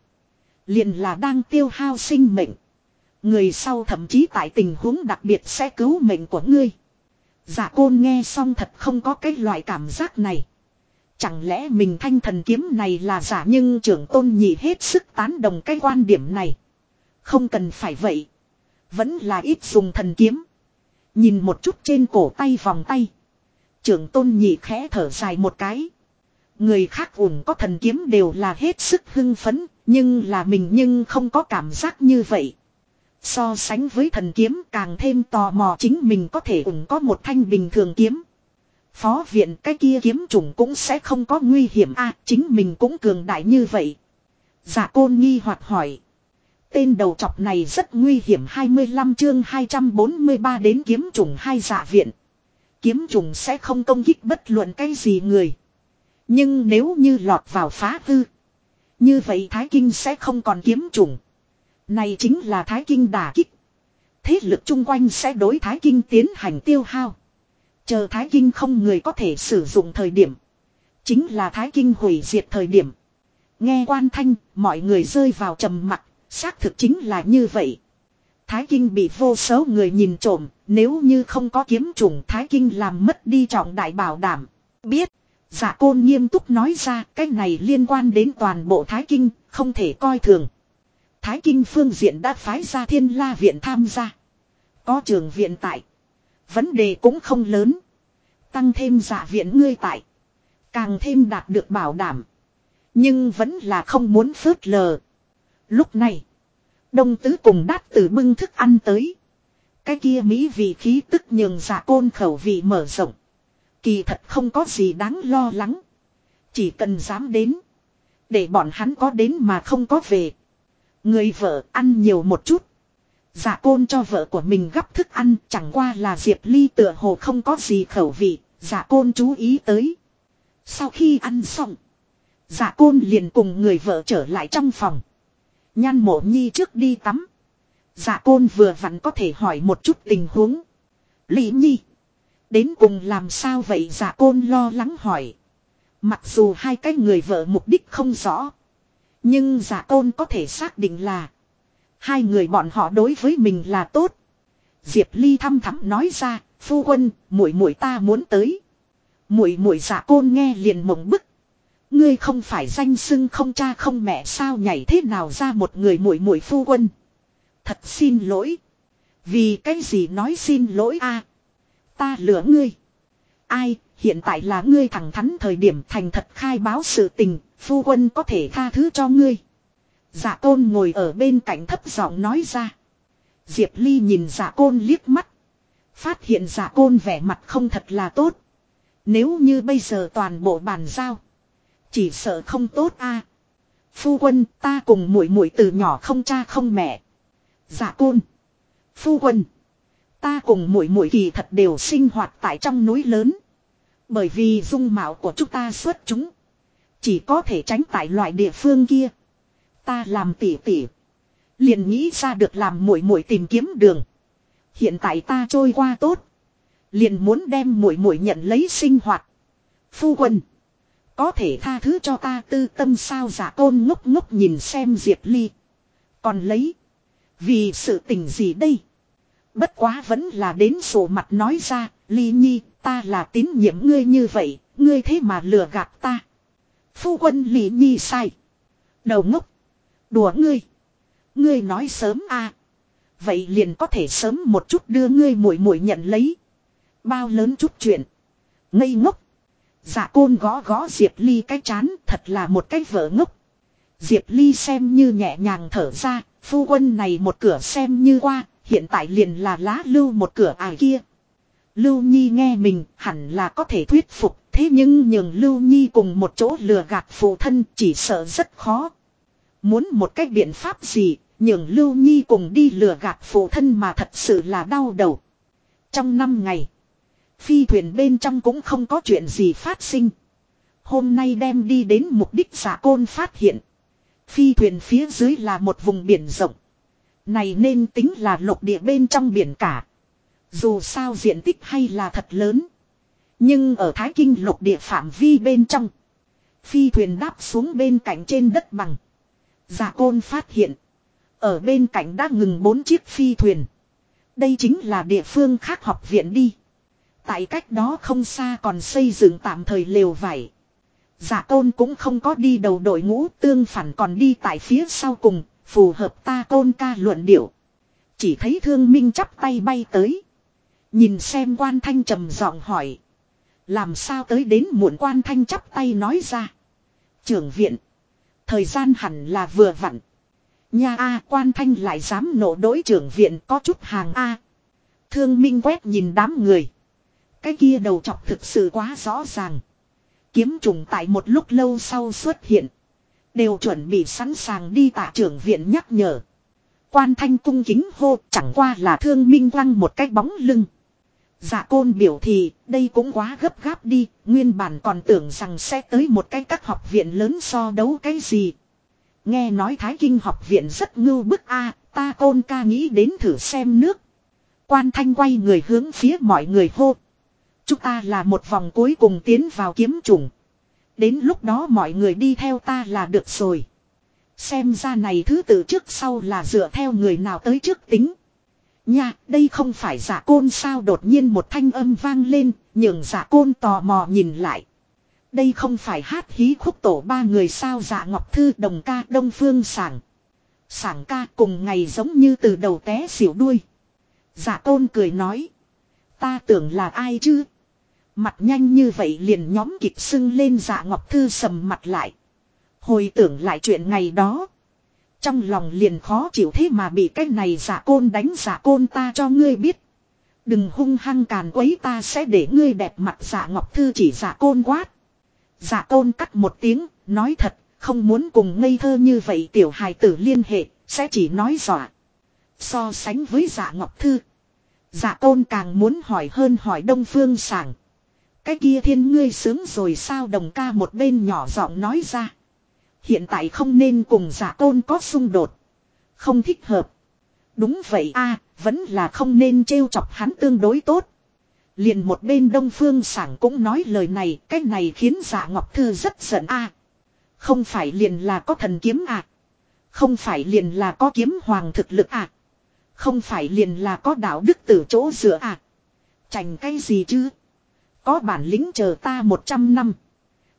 Liền là đang tiêu hao sinh mệnh. Người sau thậm chí tại tình huống đặc biệt sẽ cứu mệnh của ngươi. Giả côn nghe xong thật không có cái loại cảm giác này. Chẳng lẽ mình thanh thần kiếm này là giả nhưng trưởng tôn nhị hết sức tán đồng cái quan điểm này. Không cần phải vậy. Vẫn là ít dùng thần kiếm. Nhìn một chút trên cổ tay vòng tay. Trưởng tôn nhị khẽ thở dài một cái. Người khác ủng có thần kiếm đều là hết sức hưng phấn. Nhưng là mình nhưng không có cảm giác như vậy. So sánh với thần kiếm càng thêm tò mò chính mình có thể ủng có một thanh bình thường kiếm. Phó viện cái kia kiếm trùng cũng sẽ không có nguy hiểm a, chính mình cũng cường đại như vậy. Giả côn nghi hoặc hỏi. Tên đầu chọc này rất nguy hiểm 25 chương 243 đến kiếm trùng hai giả viện. Kiếm trùng sẽ không công kích bất luận cái gì người. Nhưng nếu như lọt vào phá hư. Như vậy Thái Kinh sẽ không còn kiếm trùng. Này chính là Thái Kinh đả kích. Thế lực chung quanh sẽ đối Thái Kinh tiến hành tiêu hao. Chờ Thái Kinh không người có thể sử dụng thời điểm. Chính là Thái Kinh hủy diệt thời điểm. Nghe quan thanh, mọi người rơi vào trầm mặc, xác thực chính là như vậy. Thái Kinh bị vô số người nhìn trộm, nếu như không có kiếm trùng Thái Kinh làm mất đi trọng đại bảo đảm. Biết, giả côn nghiêm túc nói ra cái này liên quan đến toàn bộ Thái Kinh, không thể coi thường. Thái Kinh phương diện đã phái ra thiên la viện tham gia. Có trường viện tại. Vấn đề cũng không lớn. Tăng thêm giả viện ngươi tại. Càng thêm đạt được bảo đảm. Nhưng vẫn là không muốn phớt lờ. Lúc này. Đông tứ cùng đát từ bưng thức ăn tới. Cái kia mỹ vị khí tức nhường giả côn khẩu vị mở rộng. Kỳ thật không có gì đáng lo lắng. Chỉ cần dám đến. Để bọn hắn có đến mà không có về. Người vợ ăn nhiều một chút. Giả côn cho vợ của mình gắp thức ăn, chẳng qua là Diệp Ly tựa hồ không có gì khẩu vị. Giả côn chú ý tới. Sau khi ăn xong. Giả côn liền cùng người vợ trở lại trong phòng. Nhan mộ nhi trước đi tắm. Giả côn vừa vặn có thể hỏi một chút tình huống. Lý nhi. Đến cùng làm sao vậy giả côn lo lắng hỏi. Mặc dù hai cái người vợ mục đích không rõ. Nhưng giả côn có thể xác định là. Hai người bọn họ đối với mình là tốt. Diệp Ly thăm thắm nói ra, phu quân, muội muội ta muốn tới. Muội muội giả côn nghe liền mộng bức. Ngươi không phải danh xưng không cha không mẹ sao nhảy thế nào ra một người muội muội phu quân. Thật xin lỗi. Vì cái gì nói xin lỗi a? Ta lửa ngươi. Ai, hiện tại là ngươi thẳng thắn thời điểm thành thật khai báo sự tình, phu quân có thể tha thứ cho ngươi. Dạ tôn ngồi ở bên cạnh thấp giọng nói ra. Diệp Ly nhìn dạ côn liếc mắt. Phát hiện dạ côn vẻ mặt không thật là tốt. Nếu như bây giờ toàn bộ bàn giao. Chỉ sợ không tốt a. Phu quân ta cùng muội muội từ nhỏ không cha không mẹ. Dạ côn. Phu quân. Ta cùng muội muội kỳ thật đều sinh hoạt tại trong núi lớn. Bởi vì dung mạo của chúng ta xuất chúng. Chỉ có thể tránh tại loại địa phương kia. Ta làm tỉ tỉ. Liền nghĩ ra được làm muội muội tìm kiếm đường. Hiện tại ta trôi qua tốt. Liền muốn đem muội muội nhận lấy sinh hoạt. Phu quân. Có thể tha thứ cho ta tư tâm sao giả tôn ngốc ngốc nhìn xem Diệp Ly. Còn lấy. Vì sự tình gì đây? Bất quá vẫn là đến sổ mặt nói ra. Ly nhi ta là tín nhiệm ngươi như vậy. Ngươi thế mà lừa gạt ta. Phu quân Ly nhi sai. Đầu ngốc. Đùa ngươi. Ngươi nói sớm a Vậy liền có thể sớm một chút đưa ngươi muội muội nhận lấy. Bao lớn chút chuyện. Ngây ngốc. Dạ côn gõ gõ Diệp Ly cái chán thật là một cái vợ ngốc. Diệp Ly xem như nhẹ nhàng thở ra, phu quân này một cửa xem như qua, hiện tại liền là lá lưu một cửa ải kia. Lưu Nhi nghe mình hẳn là có thể thuyết phục, thế nhưng nhường Lưu Nhi cùng một chỗ lừa gạt phụ thân chỉ sợ rất khó. Muốn một cách biện pháp gì, nhường Lưu Nhi cùng đi lừa gạt phụ thân mà thật sự là đau đầu. Trong năm ngày, phi thuyền bên trong cũng không có chuyện gì phát sinh. Hôm nay đem đi đến mục đích giả côn phát hiện. Phi thuyền phía dưới là một vùng biển rộng. Này nên tính là lục địa bên trong biển cả. Dù sao diện tích hay là thật lớn. Nhưng ở Thái Kinh lục địa phạm vi bên trong. Phi thuyền đáp xuống bên cạnh trên đất bằng. Giả côn phát hiện. Ở bên cạnh đã ngừng bốn chiếc phi thuyền. Đây chính là địa phương khác học viện đi. Tại cách đó không xa còn xây dựng tạm thời lều vải. Giả côn cũng không có đi đầu đội ngũ tương phản còn đi tại phía sau cùng, phù hợp ta côn ca luận điệu. Chỉ thấy thương minh chắp tay bay tới. Nhìn xem quan thanh trầm giọng hỏi. Làm sao tới đến muộn quan thanh chắp tay nói ra. Trưởng viện. Thời gian hẳn là vừa vặn. Nha A, quan thanh lại dám nổ đối trưởng viện có chút hàng A. Thương minh quét nhìn đám người. Cái kia đầu chọc thực sự quá rõ ràng. Kiếm trùng tại một lúc lâu sau xuất hiện. Đều chuẩn bị sẵn sàng đi tạ trưởng viện nhắc nhở. Quan thanh cung kính hô chẳng qua là thương minh quăng một cái bóng lưng. Dạ côn biểu thì đây cũng quá gấp gáp đi, nguyên bản còn tưởng rằng sẽ tới một cái các học viện lớn so đấu cái gì. Nghe nói Thái Kinh học viện rất ngưu bức a ta côn ca nghĩ đến thử xem nước. Quan thanh quay người hướng phía mọi người hô. Chúng ta là một vòng cuối cùng tiến vào kiếm trùng. Đến lúc đó mọi người đi theo ta là được rồi. Xem ra này thứ tự trước sau là dựa theo người nào tới trước tính. Nha, đây không phải giả côn sao đột nhiên một thanh âm vang lên, nhường giả côn tò mò nhìn lại. Đây không phải hát hí khúc tổ ba người sao giả ngọc thư đồng ca đông phương sảng. Sảng ca cùng ngày giống như từ đầu té xỉu đuôi. Giả côn cười nói. Ta tưởng là ai chứ? Mặt nhanh như vậy liền nhóm kịch sưng lên dạ ngọc thư sầm mặt lại. Hồi tưởng lại chuyện ngày đó. Trong lòng liền khó chịu thế mà bị cái này giả côn đánh giả côn ta cho ngươi biết. Đừng hung hăng càn quấy ta sẽ để ngươi đẹp mặt giả ngọc thư chỉ giả côn quát. Giả côn cắt một tiếng, nói thật, không muốn cùng ngây thơ như vậy tiểu hài tử liên hệ, sẽ chỉ nói dọa. So sánh với giả ngọc thư. Giả côn càng muốn hỏi hơn hỏi đông phương sảng. Cái kia thiên ngươi sướng rồi sao đồng ca một bên nhỏ giọng nói ra. Hiện tại không nên cùng giả tôn có xung đột. Không thích hợp. Đúng vậy a vẫn là không nên trêu chọc hắn tương đối tốt. Liền một bên đông phương sảng cũng nói lời này, cái này khiến giả ngọc thư rất giận a Không phải liền là có thần kiếm à. Không phải liền là có kiếm hoàng thực lực à. Không phải liền là có đạo đức từ chỗ dựa à. Chành cái gì chứ. Có bản lĩnh chờ ta một trăm năm.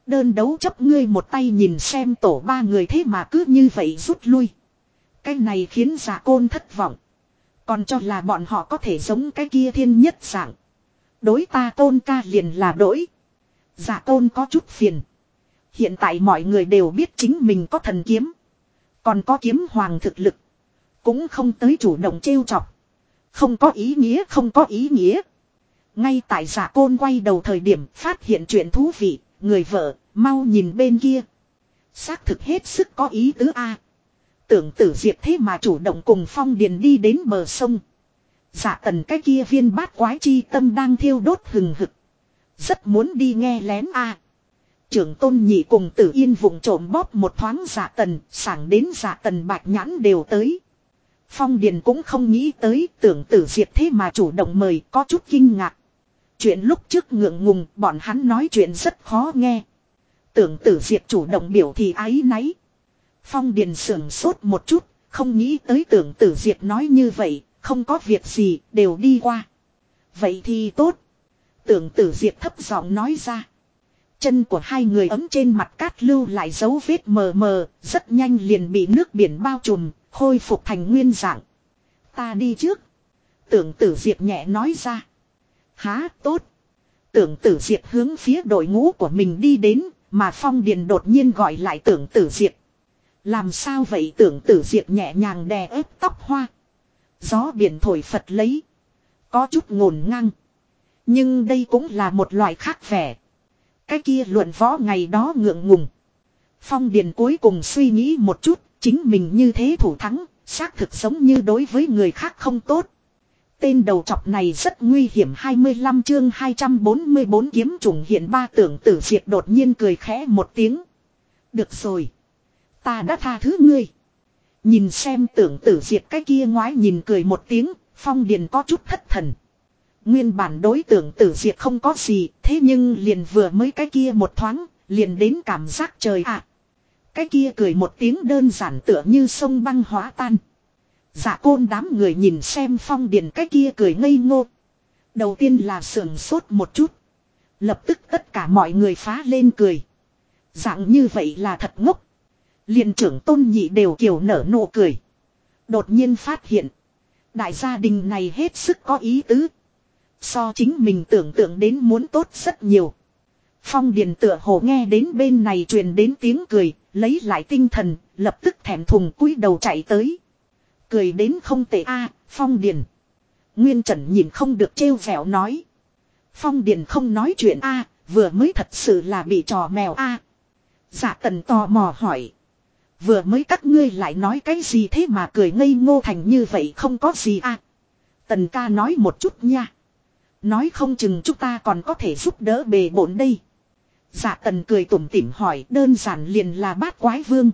Đơn đấu chấp ngươi một tay nhìn xem tổ ba người thế mà cứ như vậy rút lui. Cái này khiến giả côn thất vọng. Còn cho là bọn họ có thể giống cái kia thiên nhất dạng. Đối ta tôn ca liền là đổi Giả tôn có chút phiền. Hiện tại mọi người đều biết chính mình có thần kiếm. Còn có kiếm hoàng thực lực. Cũng không tới chủ động trêu chọc. Không có ý nghĩa, không có ý nghĩa. Ngay tại giả côn quay đầu thời điểm phát hiện chuyện thú vị, người vợ, mau nhìn bên kia. Xác thực hết sức có ý tứ a. Tưởng tử diệp thế mà chủ động cùng phong điền đi đến bờ sông. Giả tần cái kia viên bát quái chi tâm đang thiêu đốt hừng hực. Rất muốn đi nghe lén a. Trưởng tôn nhị cùng tử yên vùng trộm bóp một thoáng giả tần, sảng đến giả tần bạch nhãn đều tới. Phong Điền cũng không nghĩ tới tưởng tử diệp thế mà chủ động mời có chút kinh ngạc. Chuyện lúc trước ngượng ngùng bọn hắn nói chuyện rất khó nghe. Tưởng tử diệp chủ động biểu thì ái náy. Phong Điền sưởng sốt một chút, không nghĩ tới tưởng tử diệp nói như vậy, không có việc gì, đều đi qua. Vậy thì tốt. Tưởng tử diệp thấp giọng nói ra. Chân của hai người ấm trên mặt cát lưu lại dấu vết mờ mờ, rất nhanh liền bị nước biển bao trùm, khôi phục thành nguyên dạng. Ta đi trước. Tưởng tử diệp nhẹ nói ra. Há tốt. Tưởng tử diệp hướng phía đội ngũ của mình đi đến, mà phong điền đột nhiên gọi lại tưởng tử diệp. Làm sao vậy tưởng tử diệp nhẹ nhàng đè ép tóc hoa. Gió biển thổi phật lấy. Có chút ngổn ngang. Nhưng đây cũng là một loại khác vẻ. Cái kia luận võ ngày đó ngượng ngùng. Phong điền cuối cùng suy nghĩ một chút, chính mình như thế thủ thắng, xác thực giống như đối với người khác không tốt. Tên đầu chọc này rất nguy hiểm 25 chương 244 kiếm trùng hiện ba tưởng tử diệt đột nhiên cười khẽ một tiếng. Được rồi. Ta đã tha thứ ngươi. Nhìn xem tưởng tử diệt cái kia ngoái nhìn cười một tiếng, phong điền có chút thất thần. Nguyên bản đối tưởng tử diệt không có gì, thế nhưng liền vừa mới cái kia một thoáng, liền đến cảm giác trời ạ. Cái kia cười một tiếng đơn giản tựa như sông băng hóa tan. Dạ côn đám người nhìn xem phong điền cái kia cười ngây ngô. Đầu tiên là sườn sốt một chút. Lập tức tất cả mọi người phá lên cười. Dạng như vậy là thật ngốc. liền trưởng tôn nhị đều kiều nở nụ cười. Đột nhiên phát hiện. Đại gia đình này hết sức có ý tứ. So chính mình tưởng tượng đến muốn tốt rất nhiều. Phong điền tựa hồ nghe đến bên này truyền đến tiếng cười, lấy lại tinh thần, lập tức thèm thùng cúi đầu chạy tới. Cười đến không tệ a phong điền. Nguyên Trần nhìn không được trêu vẻo nói. Phong điền không nói chuyện a vừa mới thật sự là bị trò mèo a Dạ tần tò mò hỏi. Vừa mới các ngươi lại nói cái gì thế mà cười ngây ngô thành như vậy không có gì a Tần ca nói một chút nha. Nói không chừng chúng ta còn có thể giúp đỡ bề bổn đây. Dạ tần cười tủm tỉm hỏi đơn giản liền là bát quái vương.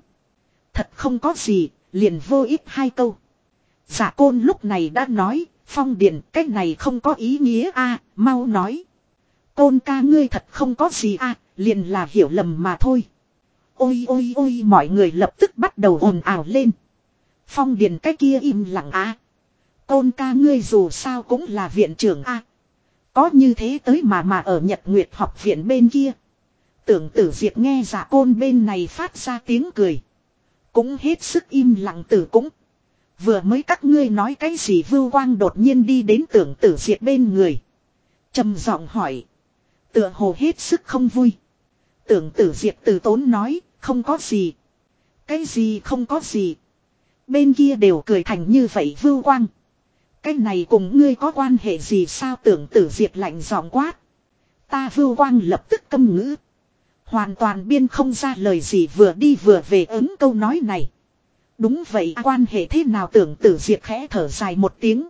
Thật không có gì, liền vô ích hai câu. Dạ côn lúc này đã nói, phong điện cái này không có ý nghĩa a mau nói. Côn ca ngươi thật không có gì a liền là hiểu lầm mà thôi. Ôi ôi ôi mọi người lập tức bắt đầu ồn ào lên. Phong điền cái kia im lặng a Côn ca ngươi dù sao cũng là viện trưởng a Có như thế tới mà mà ở Nhật Nguyệt học viện bên kia. Tưởng tử diệt nghe giả côn bên này phát ra tiếng cười. Cũng hết sức im lặng tử cũng. Vừa mới các ngươi nói cái gì vưu quang đột nhiên đi đến tưởng tử diệt bên người. trầm giọng hỏi. Tựa hồ hết sức không vui. Tưởng tử diệt từ tốn nói, không có gì. Cái gì không có gì. Bên kia đều cười thành như vậy vưu quang. Cái này cùng ngươi có quan hệ gì sao tưởng tử diệt lạnh giọng quát. Ta vưu quang lập tức câm ngữ. Hoàn toàn biên không ra lời gì vừa đi vừa về ứng câu nói này. Đúng vậy à, quan hệ thế nào tưởng tử diệt khẽ thở dài một tiếng.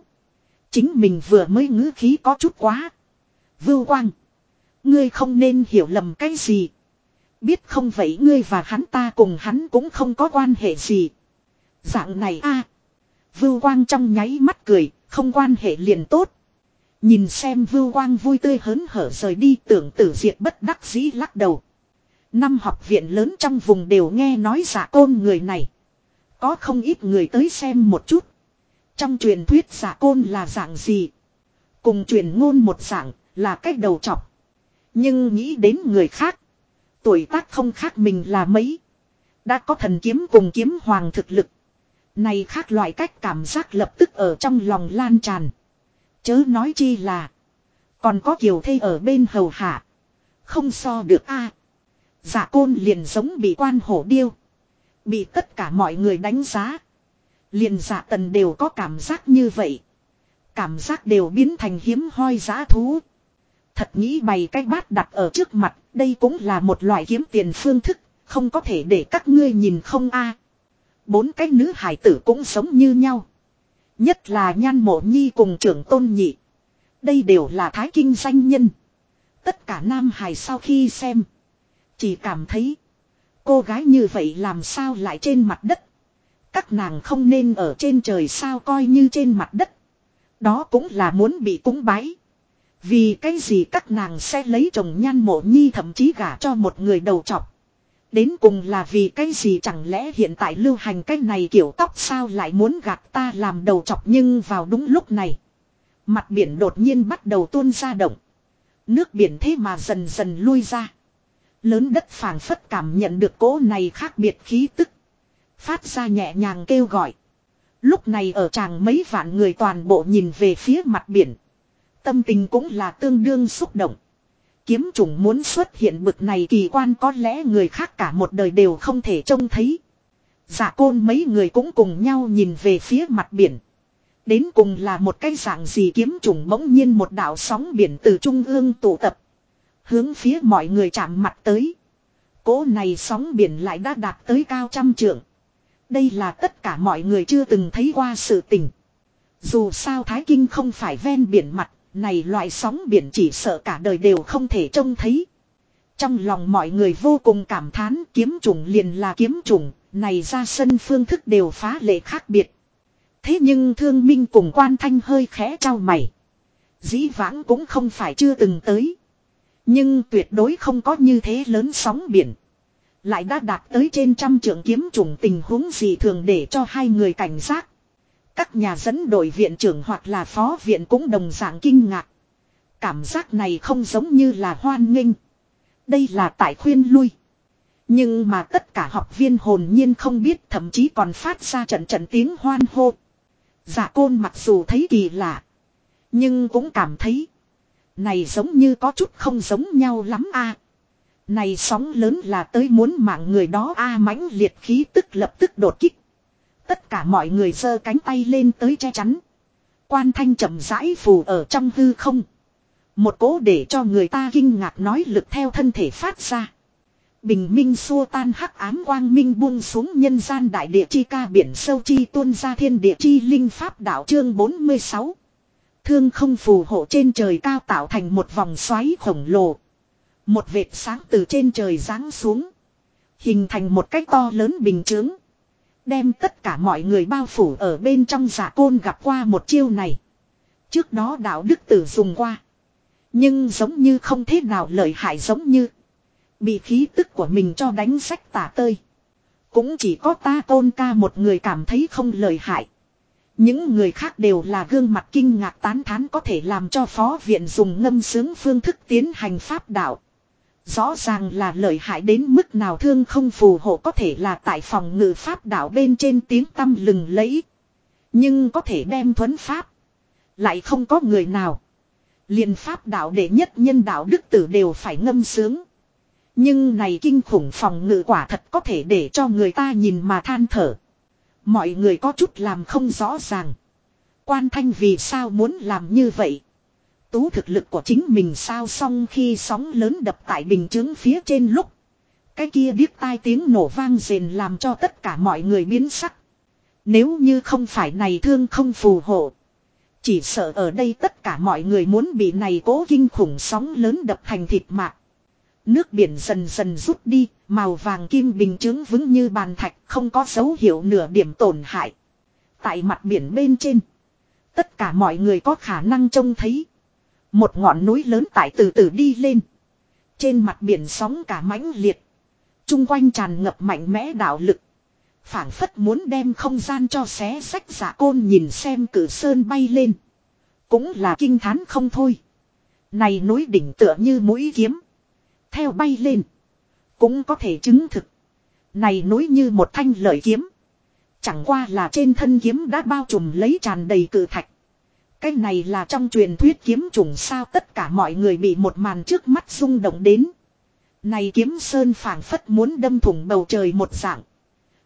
Chính mình vừa mới ngữ khí có chút quá. Vưu quang. Ngươi không nên hiểu lầm cái gì. Biết không vậy ngươi và hắn ta cùng hắn cũng không có quan hệ gì. Dạng này a Vưu quang trong nháy mắt cười, không quan hệ liền tốt. Nhìn xem vưu quang vui tươi hớn hở rời đi tưởng tử diệt bất đắc dĩ lắc đầu. Năm học viện lớn trong vùng đều nghe nói giả côn người này. Có không ít người tới xem một chút. Trong truyền thuyết giả côn là dạng gì? Cùng truyền ngôn một dạng là cách đầu chọc. Nhưng nghĩ đến người khác. Tuổi tác không khác mình là mấy. Đã có thần kiếm cùng kiếm hoàng thực lực. Này khác loại cách cảm giác lập tức ở trong lòng lan tràn. Chớ nói chi là. Còn có kiều thê ở bên hầu hạ. Không so được a Giả côn liền giống bị quan hổ điêu. Bị tất cả mọi người đánh giá. Liền giả tần đều có cảm giác như vậy. Cảm giác đều biến thành hiếm hoi giá thú. Thật nghĩ bày cái bát đặt ở trước mặt, đây cũng là một loại kiếm tiền phương thức, không có thể để các ngươi nhìn không a. Bốn cái nữ hải tử cũng sống như nhau. Nhất là nhan mộ nhi cùng trưởng tôn nhị. Đây đều là thái kinh danh nhân. Tất cả nam hải sau khi xem. Chỉ cảm thấy. Cô gái như vậy làm sao lại trên mặt đất. Các nàng không nên ở trên trời sao coi như trên mặt đất. Đó cũng là muốn bị cúng bái. Vì cái gì các nàng sẽ lấy chồng nhan mộ nhi thậm chí gả cho một người đầu trọc. Đến cùng là vì cái gì chẳng lẽ hiện tại lưu hành cái này kiểu tóc sao lại muốn gạt ta làm đầu chọc nhưng vào đúng lúc này. Mặt biển đột nhiên bắt đầu tuôn ra động. Nước biển thế mà dần dần lui ra. Lớn đất phảng phất cảm nhận được cỗ này khác biệt khí tức. Phát ra nhẹ nhàng kêu gọi. Lúc này ở chàng mấy vạn người toàn bộ nhìn về phía mặt biển. Tâm tình cũng là tương đương xúc động. Kiếm trùng muốn xuất hiện bực này kỳ quan có lẽ người khác cả một đời đều không thể trông thấy. Dạ côn mấy người cũng cùng nhau nhìn về phía mặt biển. Đến cùng là một cái dạng gì kiếm trùng bỗng nhiên một đạo sóng biển từ trung ương tụ tập. Hướng phía mọi người chạm mặt tới. Cỗ này sóng biển lại đã đạt tới cao trăm trượng. Đây là tất cả mọi người chưa từng thấy qua sự tình. Dù sao Thái Kinh không phải ven biển mặt, này loại sóng biển chỉ sợ cả đời đều không thể trông thấy. Trong lòng mọi người vô cùng cảm thán kiếm trùng liền là kiếm trùng, này ra sân phương thức đều phá lệ khác biệt. Thế nhưng thương minh cùng quan thanh hơi khẽ trao mày. Dĩ vãng cũng không phải chưa từng tới. Nhưng tuyệt đối không có như thế lớn sóng biển. Lại đã đạt tới trên trăm trưởng kiếm trùng tình huống gì thường để cho hai người cảnh giác. Các nhà dẫn đội viện trưởng hoặc là phó viện cũng đồng dạng kinh ngạc. Cảm giác này không giống như là hoan nghênh. Đây là tại khuyên lui. Nhưng mà tất cả học viên hồn nhiên không biết, thậm chí còn phát ra trận trận tiếng hoan hô. Giả côn mặc dù thấy kỳ lạ. Nhưng cũng cảm thấy. Này giống như có chút không giống nhau lắm a. Này sóng lớn là tới muốn mạng người đó a mãnh liệt khí tức lập tức đột kích. Tất cả mọi người giơ cánh tay lên tới che chắn. Quan thanh chậm rãi phù ở trong hư không. Một cố để cho người ta kinh ngạc nói lực theo thân thể phát ra. Bình minh xua tan hắc ám quang minh buông xuống nhân gian đại địa chi ca biển sâu chi tuôn ra thiên địa chi linh pháp đạo chương 46. Thương không phù hộ trên trời cao tạo thành một vòng xoáy khổng lồ. Một vệt sáng từ trên trời giáng xuống. Hình thành một cái to lớn bình chướng. Đem tất cả mọi người bao phủ ở bên trong giả côn gặp qua một chiêu này. Trước đó đạo đức tử dùng qua. Nhưng giống như không thế nào lợi hại giống như. Bị khí tức của mình cho đánh sách tả tơi. Cũng chỉ có ta tôn ca một người cảm thấy không lợi hại. Những người khác đều là gương mặt kinh ngạc tán thán có thể làm cho phó viện dùng ngâm sướng phương thức tiến hành pháp đạo. Rõ ràng là lợi hại đến mức nào thương không phù hộ có thể là tại phòng ngự pháp đạo bên trên tiếng tâm lừng lẫy. Nhưng có thể đem thuấn pháp. Lại không có người nào. liền pháp đạo đệ nhất nhân đạo đức tử đều phải ngâm sướng. Nhưng này kinh khủng phòng ngự quả thật có thể để cho người ta nhìn mà than thở. Mọi người có chút làm không rõ ràng. Quan thanh vì sao muốn làm như vậy? Tú thực lực của chính mình sao xong khi sóng lớn đập tại bình chứng phía trên lúc. Cái kia điếc tai tiếng nổ vang rền làm cho tất cả mọi người biến sắc. Nếu như không phải này thương không phù hộ. Chỉ sợ ở đây tất cả mọi người muốn bị này cố kinh khủng sóng lớn đập thành thịt mạc. Nước biển dần dần rút đi, màu vàng kim bình chứng vững như bàn thạch không có dấu hiệu nửa điểm tổn hại. Tại mặt biển bên trên, tất cả mọi người có khả năng trông thấy. Một ngọn núi lớn tại từ từ đi lên. Trên mặt biển sóng cả mãnh liệt. Trung quanh tràn ngập mạnh mẽ đạo lực. phảng phất muốn đem không gian cho xé sách giả dạ côn nhìn xem cử sơn bay lên. Cũng là kinh thán không thôi. Này núi đỉnh tựa như mũi kiếm. Theo bay lên. Cũng có thể chứng thực. Này núi như một thanh lợi kiếm. Chẳng qua là trên thân kiếm đã bao trùm lấy tràn đầy cự thạch. Cái này là trong truyền thuyết kiếm trùng sao tất cả mọi người bị một màn trước mắt rung động đến. Này kiếm sơn phảng phất muốn đâm thủng bầu trời một dạng.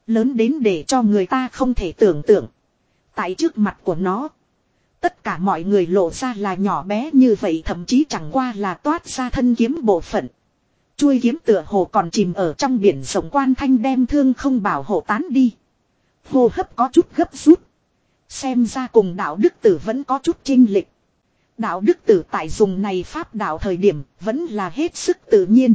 Lớn đến để cho người ta không thể tưởng tượng. Tại trước mặt của nó. Tất cả mọi người lộ ra là nhỏ bé như vậy thậm chí chẳng qua là toát ra thân kiếm bộ phận. Chuôi kiếm tựa hồ còn chìm ở trong biển rộng quan thanh đem thương không bảo hộ tán đi. Hô hấp có chút gấp rút. Xem ra cùng đạo đức tử vẫn có chút trinh lịch. Đạo đức tử tại dùng này pháp đạo thời điểm vẫn là hết sức tự nhiên.